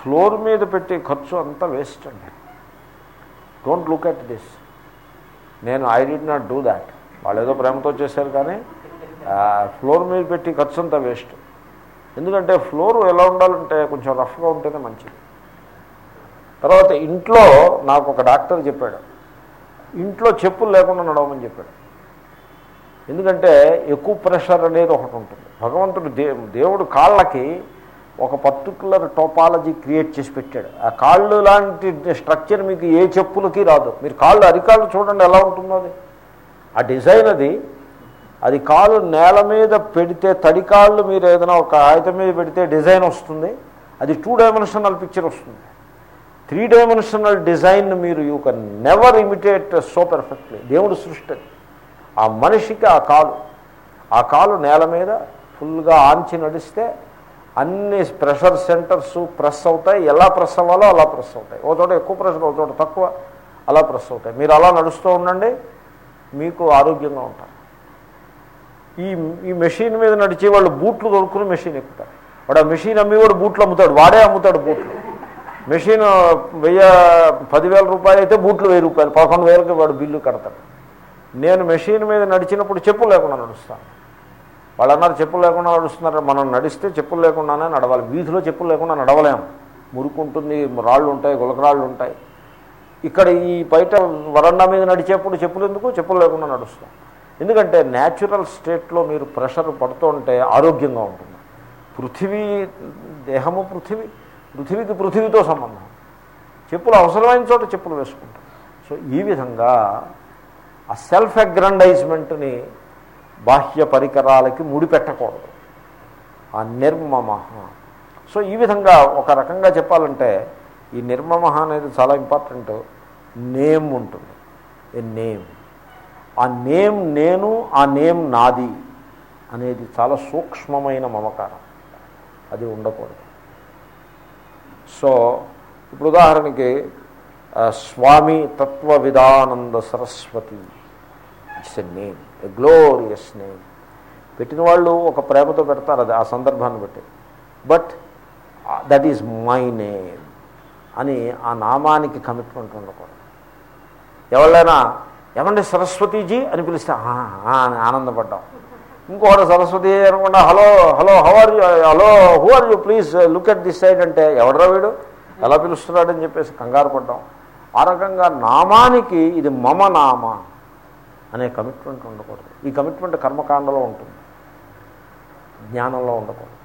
ఫ్లోర్ మీద పెట్టే ఖర్చు అంతా వేస్ట్ అండి. డోంట్ లుక్ అట్ దిస్ నేను I did not do that వాళ్ళు ఏదో ప్రేమతో చేశారు కానీ ఫ్లోర్ మీద పెట్టి ఖర్చు అంతా వేస్ట్. ఎందుకంటే ఫ్లోర్ ఎలా ఉండాలంటే కొంచెం రఫ్గా ఉంటేనే మంచిది. తర్వాత ఇంట్లో నాకు ఒక డాక్టర్ చెప్పాడు. ఇంట్లో చెప్పులు లేకుండా నడవమని చెప్పాడు. ఎందుకంటే ఎక్కువ ప్రెషర్ అనేది ఒకటి ఉంటుంది. భగవంతుడు దే దేవుడు కాళ్ళకి ఒక పర్టికులర్ టోపాలజీ క్రియేట్ చేసి పెట్టాడు. ఆ కాళ్ళు లాంటి స్ట్రక్చర్ మీకు ఏ చెప్పులకి రాదు. మీరు కాళ్ళు అరికాళ్ళు చూడండి ఎలా ఉంటుందో అది. ఆ డిజైన్ అది. అది కాలు నేల మీద పెడితే తడి కాళ్ళు మీరు ఏదైనా ఒక ఆయుధం మీద పెడితే డిజైన్ వస్తుంది. అది టూ డైమెన్షనల్ పిక్చర్ వస్తుంది. త్రీ డైమెన్షనల్ డిజైన్ మీరు you can never imitate so perfectly దేవుడు సృష్టి. ఆ మనిషికి ఆ కాలు. ఆ కాలు నేల మీద ఫుల్గా ఆంచి నడిస్తే అన్ని ప్రెషర్ సెంటర్స్ ప్రెస్ అవుతాయి. ఎలా ప్రెస్ అవ్వాలో అలా ప్రెస్ అవుతాయి. ఒక చోట ఎక్కువ ప్రెషర్ ఒక చోట తక్కువ అలా ప్రెస్ అవుతాయి. మీరు అలా నడుస్తూ ఉండండి మీకు ఆరోగ్యంగా ఉంటారు. ఈ ఈ మెషిన్ మీద నడిచే వాళ్ళు బూట్లు దొరుకుని మెషిన్ ఎక్కుతారు. వాడు ఆ మెషిన్ అమ్మేవాడు బూట్లు అమ్ముతాడు. వాడే అమ్ముతాడు బూట్లు. మెషిన్ వెయ్యి పదివేల రూపాయలు అయితే బూట్లు వెయ్యి రూపాయలు. పదకొండు వేలకి వాడు బిల్లు కడతాడు. నేను మెషిన్ మీద నడిచినప్పుడు చెప్పు లేకుండా నడుస్తాను. వాళ్ళు అన్నారు చెప్పులు లేకుండా నడుస్తున్నారు. మనం నడిస్తే చెప్పులు లేకుండానే నడవాలి. వీధిలో చెప్పులు లేకుండా నడవలేము. మురుకుంటుంది రాళ్ళు ఉంటాయి గులకరాళ్ళు ఉంటాయి ఇక్కడ ఈ బయట వరండా మీద నడిచేప్పుడు చెప్పులు ఎందుకు? చెప్పులు లేకుండా నడుస్తాం. ఎందుకంటే న్యాచురల్ స్టేట్లో మీరు ప్రెషర్ పడుతుంటే ఆరోగ్యంగా ఉంటుంది. పృథివీ దేహము పృథివీ పృథివీకి పృథివీతో సంబంధం. చెప్పులు అవసరమైన చోట చెప్పులు వేసుకుంటాం. సో ఈ విధంగా ఆ సెల్ఫ్ అగ్రండైజ్మెంట్ని బాహ్య పరికరాలకి ముడిపెట్టకూడదు ఆ నిర్మమ. సో ఈ విధంగా ఒక రకంగా చెప్పాలంటే ఈ నిర్మమ అనేది చాలా ఇంపార్టెంట్. నేమ్ ఉంటుంది. ఏ నేమ్. ఆ నేమ్ నేను ఆ నేమ్ నాది అనేది చాలా సూక్ష్మమైన మమకారం. అది ఉండకూడదు. సో ఇప్పుడు ఉదాహరణకి Swami Tattvavidananda Saraswati. It's a name. Glorious name పెట్టిన వాళ్ళు ఒక ప్రేమతో పెడతారు అది ఆ సందర్భాన్ని బట్టి. But that is my name అని ఆ నామానికి కమిట్మెంట్ ఉండకూడదు. ఎవరైనా ఏమండి సరస్వతీజీ అని పిలిస్తే అని ఆనందపడ్డాం. ఇంకోటి సరస్వతి అనకుండా hello hello how are you hello who are you please look at this side అంటే ఎవడరా వీడు? ఎలా పిలుస్తున్నాడని చెప్పేసి కంగారు పడ్డాం. ఆ రకంగా నామానికి ఇది మమ నామ. అనే కమిట్మెంట్ ఉండకూడదు. ఈ కమిట్మెంట్ కర్మకాండలో ఉంటుంది. జ్ఞానంలో ఉండకూడదు.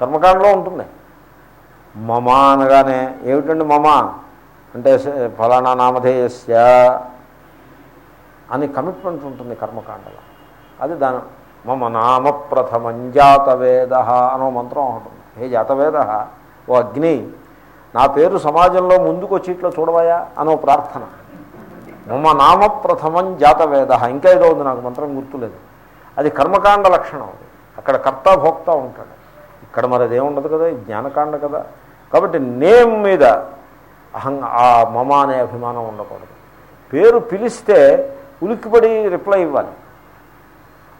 కర్మకాండలో ఉంటుంది. మమ అనగానే ఏమిటండి మమ? అంటే ఫలానా నామధేయస్య అని కమిట్మెంట్ ఉంటుంది కర్మకాండలో. అది దాని మమ నామ ప్రథమం జాతవేద అనో మంత్రం ఉంటుంది హే జాతవేద ఓ అగ్ని నా పేరు సమాజంలో ముందుకు వచ్చి ఇట్లా చూడవయా అనో ప్రార్థన. మమ నామ ప్రథమం జాతవేద ఇంకా ఏదో ఉంది నాకు మంత్రం గుర్తులేదు. అది కర్మకాండ లక్షణం అది. అక్కడ కర్తభోక్త ఉంటాడు. ఇక్కడ మరి అదేముండదు కదా? జ్ఞానకాండ కదా? కాబట్టి నేమ్ మీద అహం ఆ మమ అనే అభిమానం ఉండకూడదు. పేరు పిలిస్తే ఉలిక్కిపడి రిప్లై ఇవ్వాలి.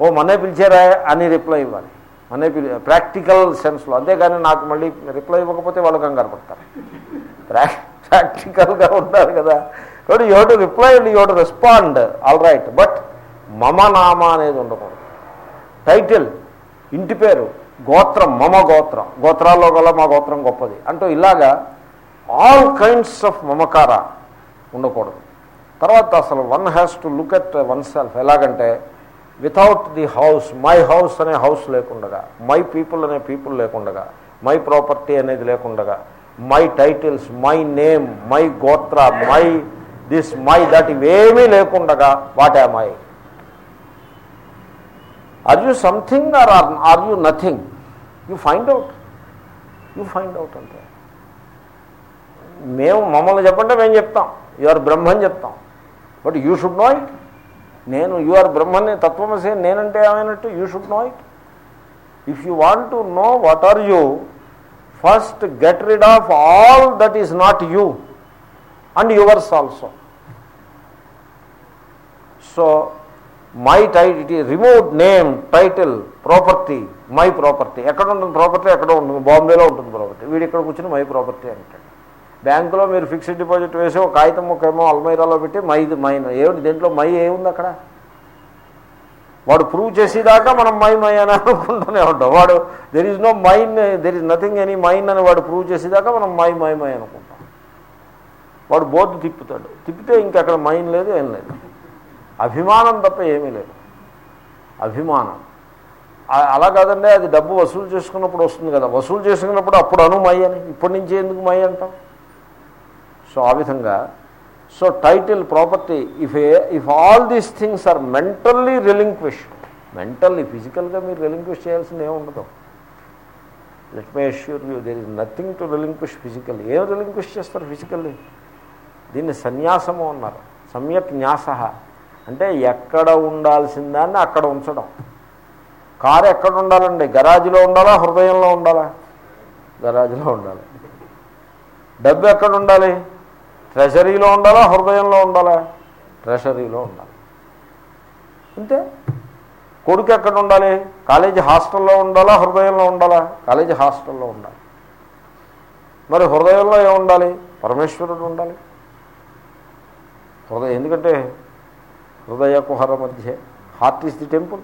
ఓ మనే పిలిచారా అని రిప్లై ఇవ్వాలి. మనే పిలి ప్రాక్టికల్ సెన్స్లో. అంతేగాని నాకు మళ్ళీ రిప్లై ఇవ్వకపోతే వాళ్ళు కంగారు పడతారు. ప్రా ప్రాక్టికల్గా ఉంటారు కదా? కాబట్టి you to reply and you to respond all right but మమ నామ అనేది ఉండకూడదు. టైటిల్ ఇంటి పేరు గోత్రం మమ గోత్రం. గోత్రాల్లో గల మా గోత్రం గొప్పది. అంటూ ఇలాగా ఆల్ కైండ్స్ ఆఫ్ మమకార ఉండకూడదు. తర్వాత అసలు one has to look at oneself ఎలాగంటే without the house my house అనే హౌస్ లేకుండగా మై పీపుల్ అనే పీపుల్ లేకుండగా మై ప్రాపర్టీ అనేది లేకుండగా my titles my name my gotra my this my that ఇవేమీ లేకుండగా what am I? Are you something are are you nothing? You find out you find out అంతే. మేము మమ్మల్ని చెప్పంటే మేము చెప్తాం. యు ఆర్ బ్రహ్మని చెప్తాం. But you should know it. నేను యు ఆర్ బ్రహ్మని తత్వమసే నేనంటే ఏమైనట్టు? You should know it. If you want to know what are you first get rid of all that is not you and yours also so my tight it ఈ remote name title property my property ఎక్కడ ఉంటుంది property ఎక్కడ ఉంటుంది? బాంబేలో ఉంటుంది property వీడు ఇక్కడ కూర్చుని మై ప్రాపర్టీ అంటాడు. బ్యాంకులో మీరు ఫిక్స్డ్ డిపాజిట్ వేసి ఒక కాగితం ఒకేమో అల్మైరాలో పెట్టి మైది మైన ఏమిటి దీంట్లో మై ఏముంది అక్కడ? వాడు ప్రూవ్ చేసేదాకా మనం మై మై అని అనుకుంటూనే ఉంటాం. వాడు there is no mine there is nothing any mine అని వాడు ప్రూవ్ చేసేదాకా మనం మై మై మై అనుకుంటాం. వాడు బోర్డు తిప్పుతాడు. తిప్పితే ఇంకక్కడ మైన్ లేదు ఏం లేదు. అభిమానం తప్ప ఏమీ లేదు. అభిమానం. అలా కాదండి అది డబ్బు వసూలు చేసుకున్నప్పుడు వస్తుంది కదా. వసూలు చేసుకున్నప్పుడు అప్పుడు అను మై అని. ఇప్పటి నుంచి ఎందుకు మై అంటాం? సో ఆ విధంగా so title property if if all these things are mentally relinquish mentally ఫిజికల్గా మీరు రిలింక్విష్ చేయాల్సింది ఏముండదు. Let my assure you there is nothing to relinquish physically ఏం రిలింక్విష్ చేస్తారు ఫిజికల్లీ దీన్ని సన్యాసము అన్నారు. సమ్యక్ న్యాస అంటే ఎక్కడ ఉండాల్సిన దాన్ని అక్కడ ఉంచడం. కారు ఎక్కడ ఉండాలండి? గరాజులో ఉండాలా? హృదయంలో ఉండాలా? గరాజులో ఉండాలి. డబ్బు ఎక్కడ ఉండాలి? ట్రెషరీలో ఉండాలా? హృదయంలో ఉండాలా? ట్రెషరీలో ఉండాలి. అంతే. కొడుకు ఎక్కడ ఉండాలి? కాలేజీ హాస్టల్లో ఉండాలా? హృదయంలో ఉండాలా? కాలేజీ హాస్టల్లో ఉండాలి. మరి హృదయంలో ఏముండాలి? పరమేశ్వరుడు ఉండాలి. హృదయం ఎందుకంటే హృదయ కుహర మధ్య హార్ట్ ఈస్ ది టెంపుల్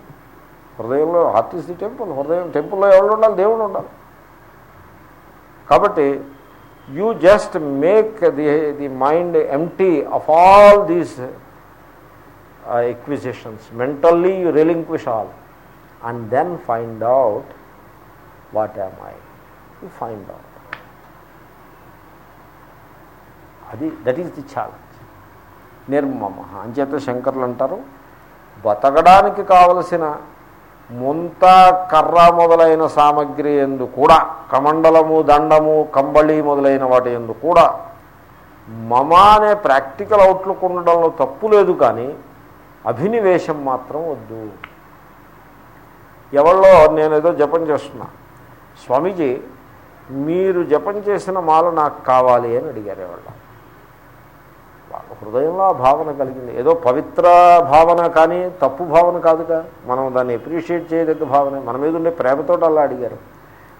హృదయంలో హార్ట్ ఈస్ ది టెంపుల్ హృదయం టెంపుల్లో ఎవరు ఉండాలి? దేవుడు ఉండాలి. కాబట్టి you just make the the mind empty of all these acquisitions mentally you relinquish all and then find out what am I you find out అది that is the challenge నిర్మమ అంచేత శంకర్లు అంటారు బతకడానికి కావలసిన ముంత కర్ర మొదలైన సామగ్రి ఎందు కూడా కమండలము దండము కంబళి మొదలైన వాటి ఎందు కూడా మమ అనే ప్రాక్టికల్ అవుట్లుక్ ఉండడంలో తప్పు లేదు కానీ అభినివేశం మాత్రం వద్దు. ఎవరిలో నేనేదో జపం చేస్తున్నా. స్వామీజీ మీరు జపం చేసిన మాల నాకు కావాలి అని అడిగారు ఎవళ్ళ. హృదయంలో ఆ భావన కలిగింది. ఏదో పవిత్ర భావన కానీ తప్పు భావన కాదుగా. మనం దాన్ని ఎప్రిషియేట్ చేయదగ్గ భావన. మన మీద ఉండే ప్రేమతో అలా అడిగారు.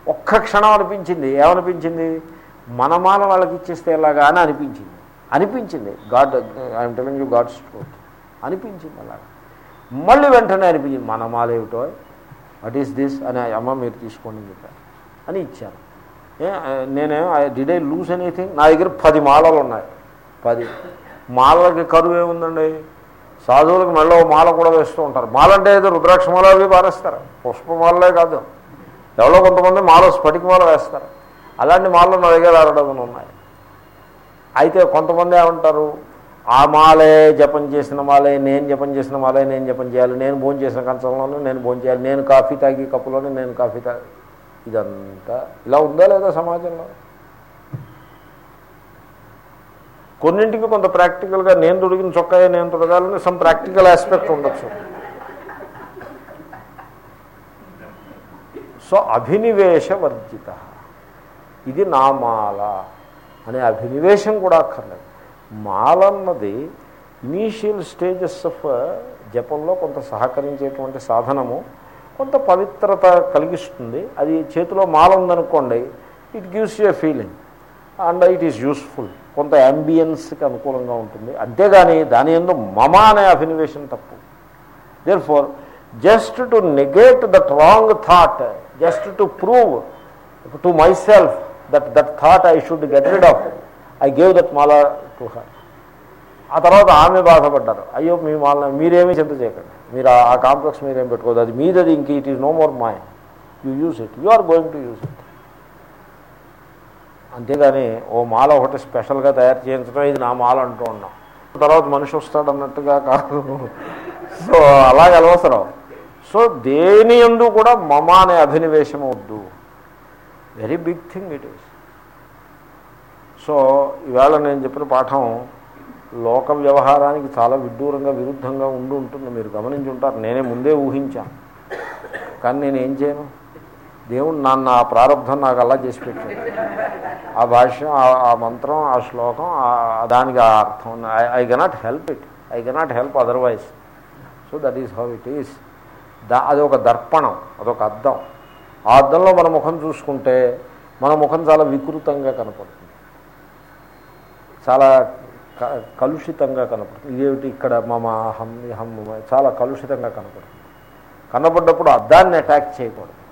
ఒక్క క్షణం అనిపించింది. ఏమనిపించింది? మనమాల వాళ్ళకి ఇచ్చేస్తే ఎలాగా అని అనిపించింది. అనిపించింది. God I'm telling you God's truth అనిపించింది అలాగా. మళ్ళీ వెంటనే అనిపించింది మన ఏమిటో? వాట్ ఈస్ దిస్ అని అమ్మ మీరు తీసుకోండి అని చెప్పారు. అని ఇచ్చాను ఏ నేనే డిడ్ ఐ లూజ్ ఎనీథింగ్ నా దగ్గర పది మాలలు ఉన్నాయి. పది. మాలలకి కరువు ఏముందండి? సాధువులకు మెళ్ళో మాల కూడా వేస్తూ ఉంటారు. మాల అంటే ఏదో రుద్రాక్ష మాల అవి పారేస్తారు. పుష్పమాలలే కాదు. ఎవరో కొంతమంది మాల స్ఫటిక మాల వేస్తారు. అలాంటి మాలలు నా దగ్గర అరడదని ఉన్నాయి. అయితే కొంతమంది ఏమంటారు? ఆ మాలే జపం చేసిన మాలే నేను జపం చేసిన మాలే నేను జపం చేయాలి. నేను భోజనం చేసిన కంచంలోనూ నేను భోజనం చేయాలి. నేను కాఫీ తాగి కప్పులోనే నేను కాఫీ తాగి. ఇదంతా ఇలా ఉందా లేదా సమాజంలో? కొన్నింటికి కొంత ప్రాక్టికల్గా నేను తొడిగిన చొక్కాయే నేను తొడగాలని సమ్ ప్రాక్టికల్ ఆస్పెక్ట్ ఉండొచ్చు. సో అభినివేశ వర్జిత. ఇది నా మాల అనే అభినివేశం కూడా అక్కర్లేదు. మాల అన్నది ఇనీషియల్ స్టేజెస్ ఆఫ్ జపంలో కొంత సహకరించేటువంటి సాధనము. కొంత పవిత్రత కలిగిస్తుంది. అది చేతిలో మాల ఉందనుకోండి it gives you a feeling and it is useful కొంత అంబియన్స్కి అనుకూలంగా ఉంటుంది. అంతేగాని దాని ఎందు మమ అనే అభినివేశం తప్పు. Therefore just to negate that wrong thought just to prove to myself that that thought I should get rid of I gave that Mala to her ఆ తర్వాత ఆమె బాధపడ్డారు. అయ్యో మీ మాల మీరేమీ చింత చేయకండి. మీరు ఆ కాంప్లెక్స్ మీరేం పెట్టుకోదు అది మీదది ఇంక it is no more my you use it you are going to use it అంతేగాని ఓ మాల ఒకటి స్పెషల్గా తయారు చేయించడం ఇది నా మాల అంటూ ఉన్నాం తర్వాత మనిషి వస్తాడు అన్నట్టుగా కాదు. సో అలాగే అనవసరం సో దేని ఎందు కూడా మమ అనే అభినివేశం వద్దు. Very big thing it is so ఈవేళ నేను చెప్పిన పాఠం లోక వ్యవహారానికి చాలా విడ్డూరంగా విరుద్ధంగా ఉండి ఉంటుంది. మీరు గమనించి ఉంటారు. నేనే ముందే ఊహించాను. కానీ నేను ఏం చేయను? దేవుడు నన్ను ఆ ప్రారంభం నాకు అలా చేసి పెట్టాడు. ఆ భాష్యం ఆ మంత్రం ఆ శ్లోకం దానికి ఆ అర్థం I cannot help it I cannot help otherwise so that is how it is దా ఒక దర్పణం అదొక అద్దం. ఆ అద్దంలో మన ముఖం చూసుకుంటే మన ముఖం చాలా వికృతంగా కనపడుతుంది. చాలా కలుషితంగా కనపడుతుంది. ఇదేమిటి ఇక్కడ మమ హం హం చాలా కలుషితంగా కనపడుతుంది. కనపడ్డప్పుడు అద్దాన్ని అటాక్ చేయకూడదు.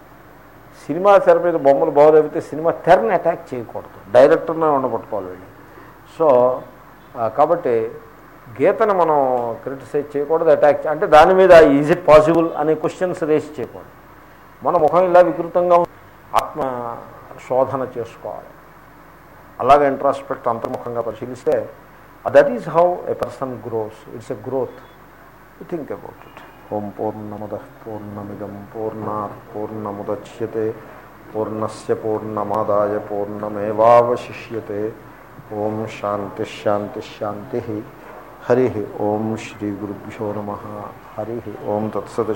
సినిమా తెర మీద బొమ్మలు బాగోలేకపోతే సినిమా తెరని అటాక్ చేయకూడదు. డైరెక్టర్నే ఉండబట్టుకోవాలి వెళ్ళి. సో కాబట్టి గీతను మనం క్రిటిసైజ్ చేయకూడదు అటాక్ అంటే దాని మీద ఈజ్ ఇట్ పాసిబుల్ అనే క్వశ్చన్స్ రేస్ చేయకూడదు. మన ముఖం ఇలా వికృతంగా ఆత్మ శోధన చేసుకోవాలి. అలాగే ఇంట్రాస్పెక్ట్ అంతర్ముఖంగా పరిశీలిస్తే that is how a person grows it's a growth think about it ओम पूर्णमद पूर्णमिद पूर्णा पूर्णमुदच्य पूर्णस्य पूर्णमादाय पूर्णमेवावशिष्य ओम शांति शांति शांति हरि ओम श्री गुरुभ्यो नम। हरि ओम तत्सत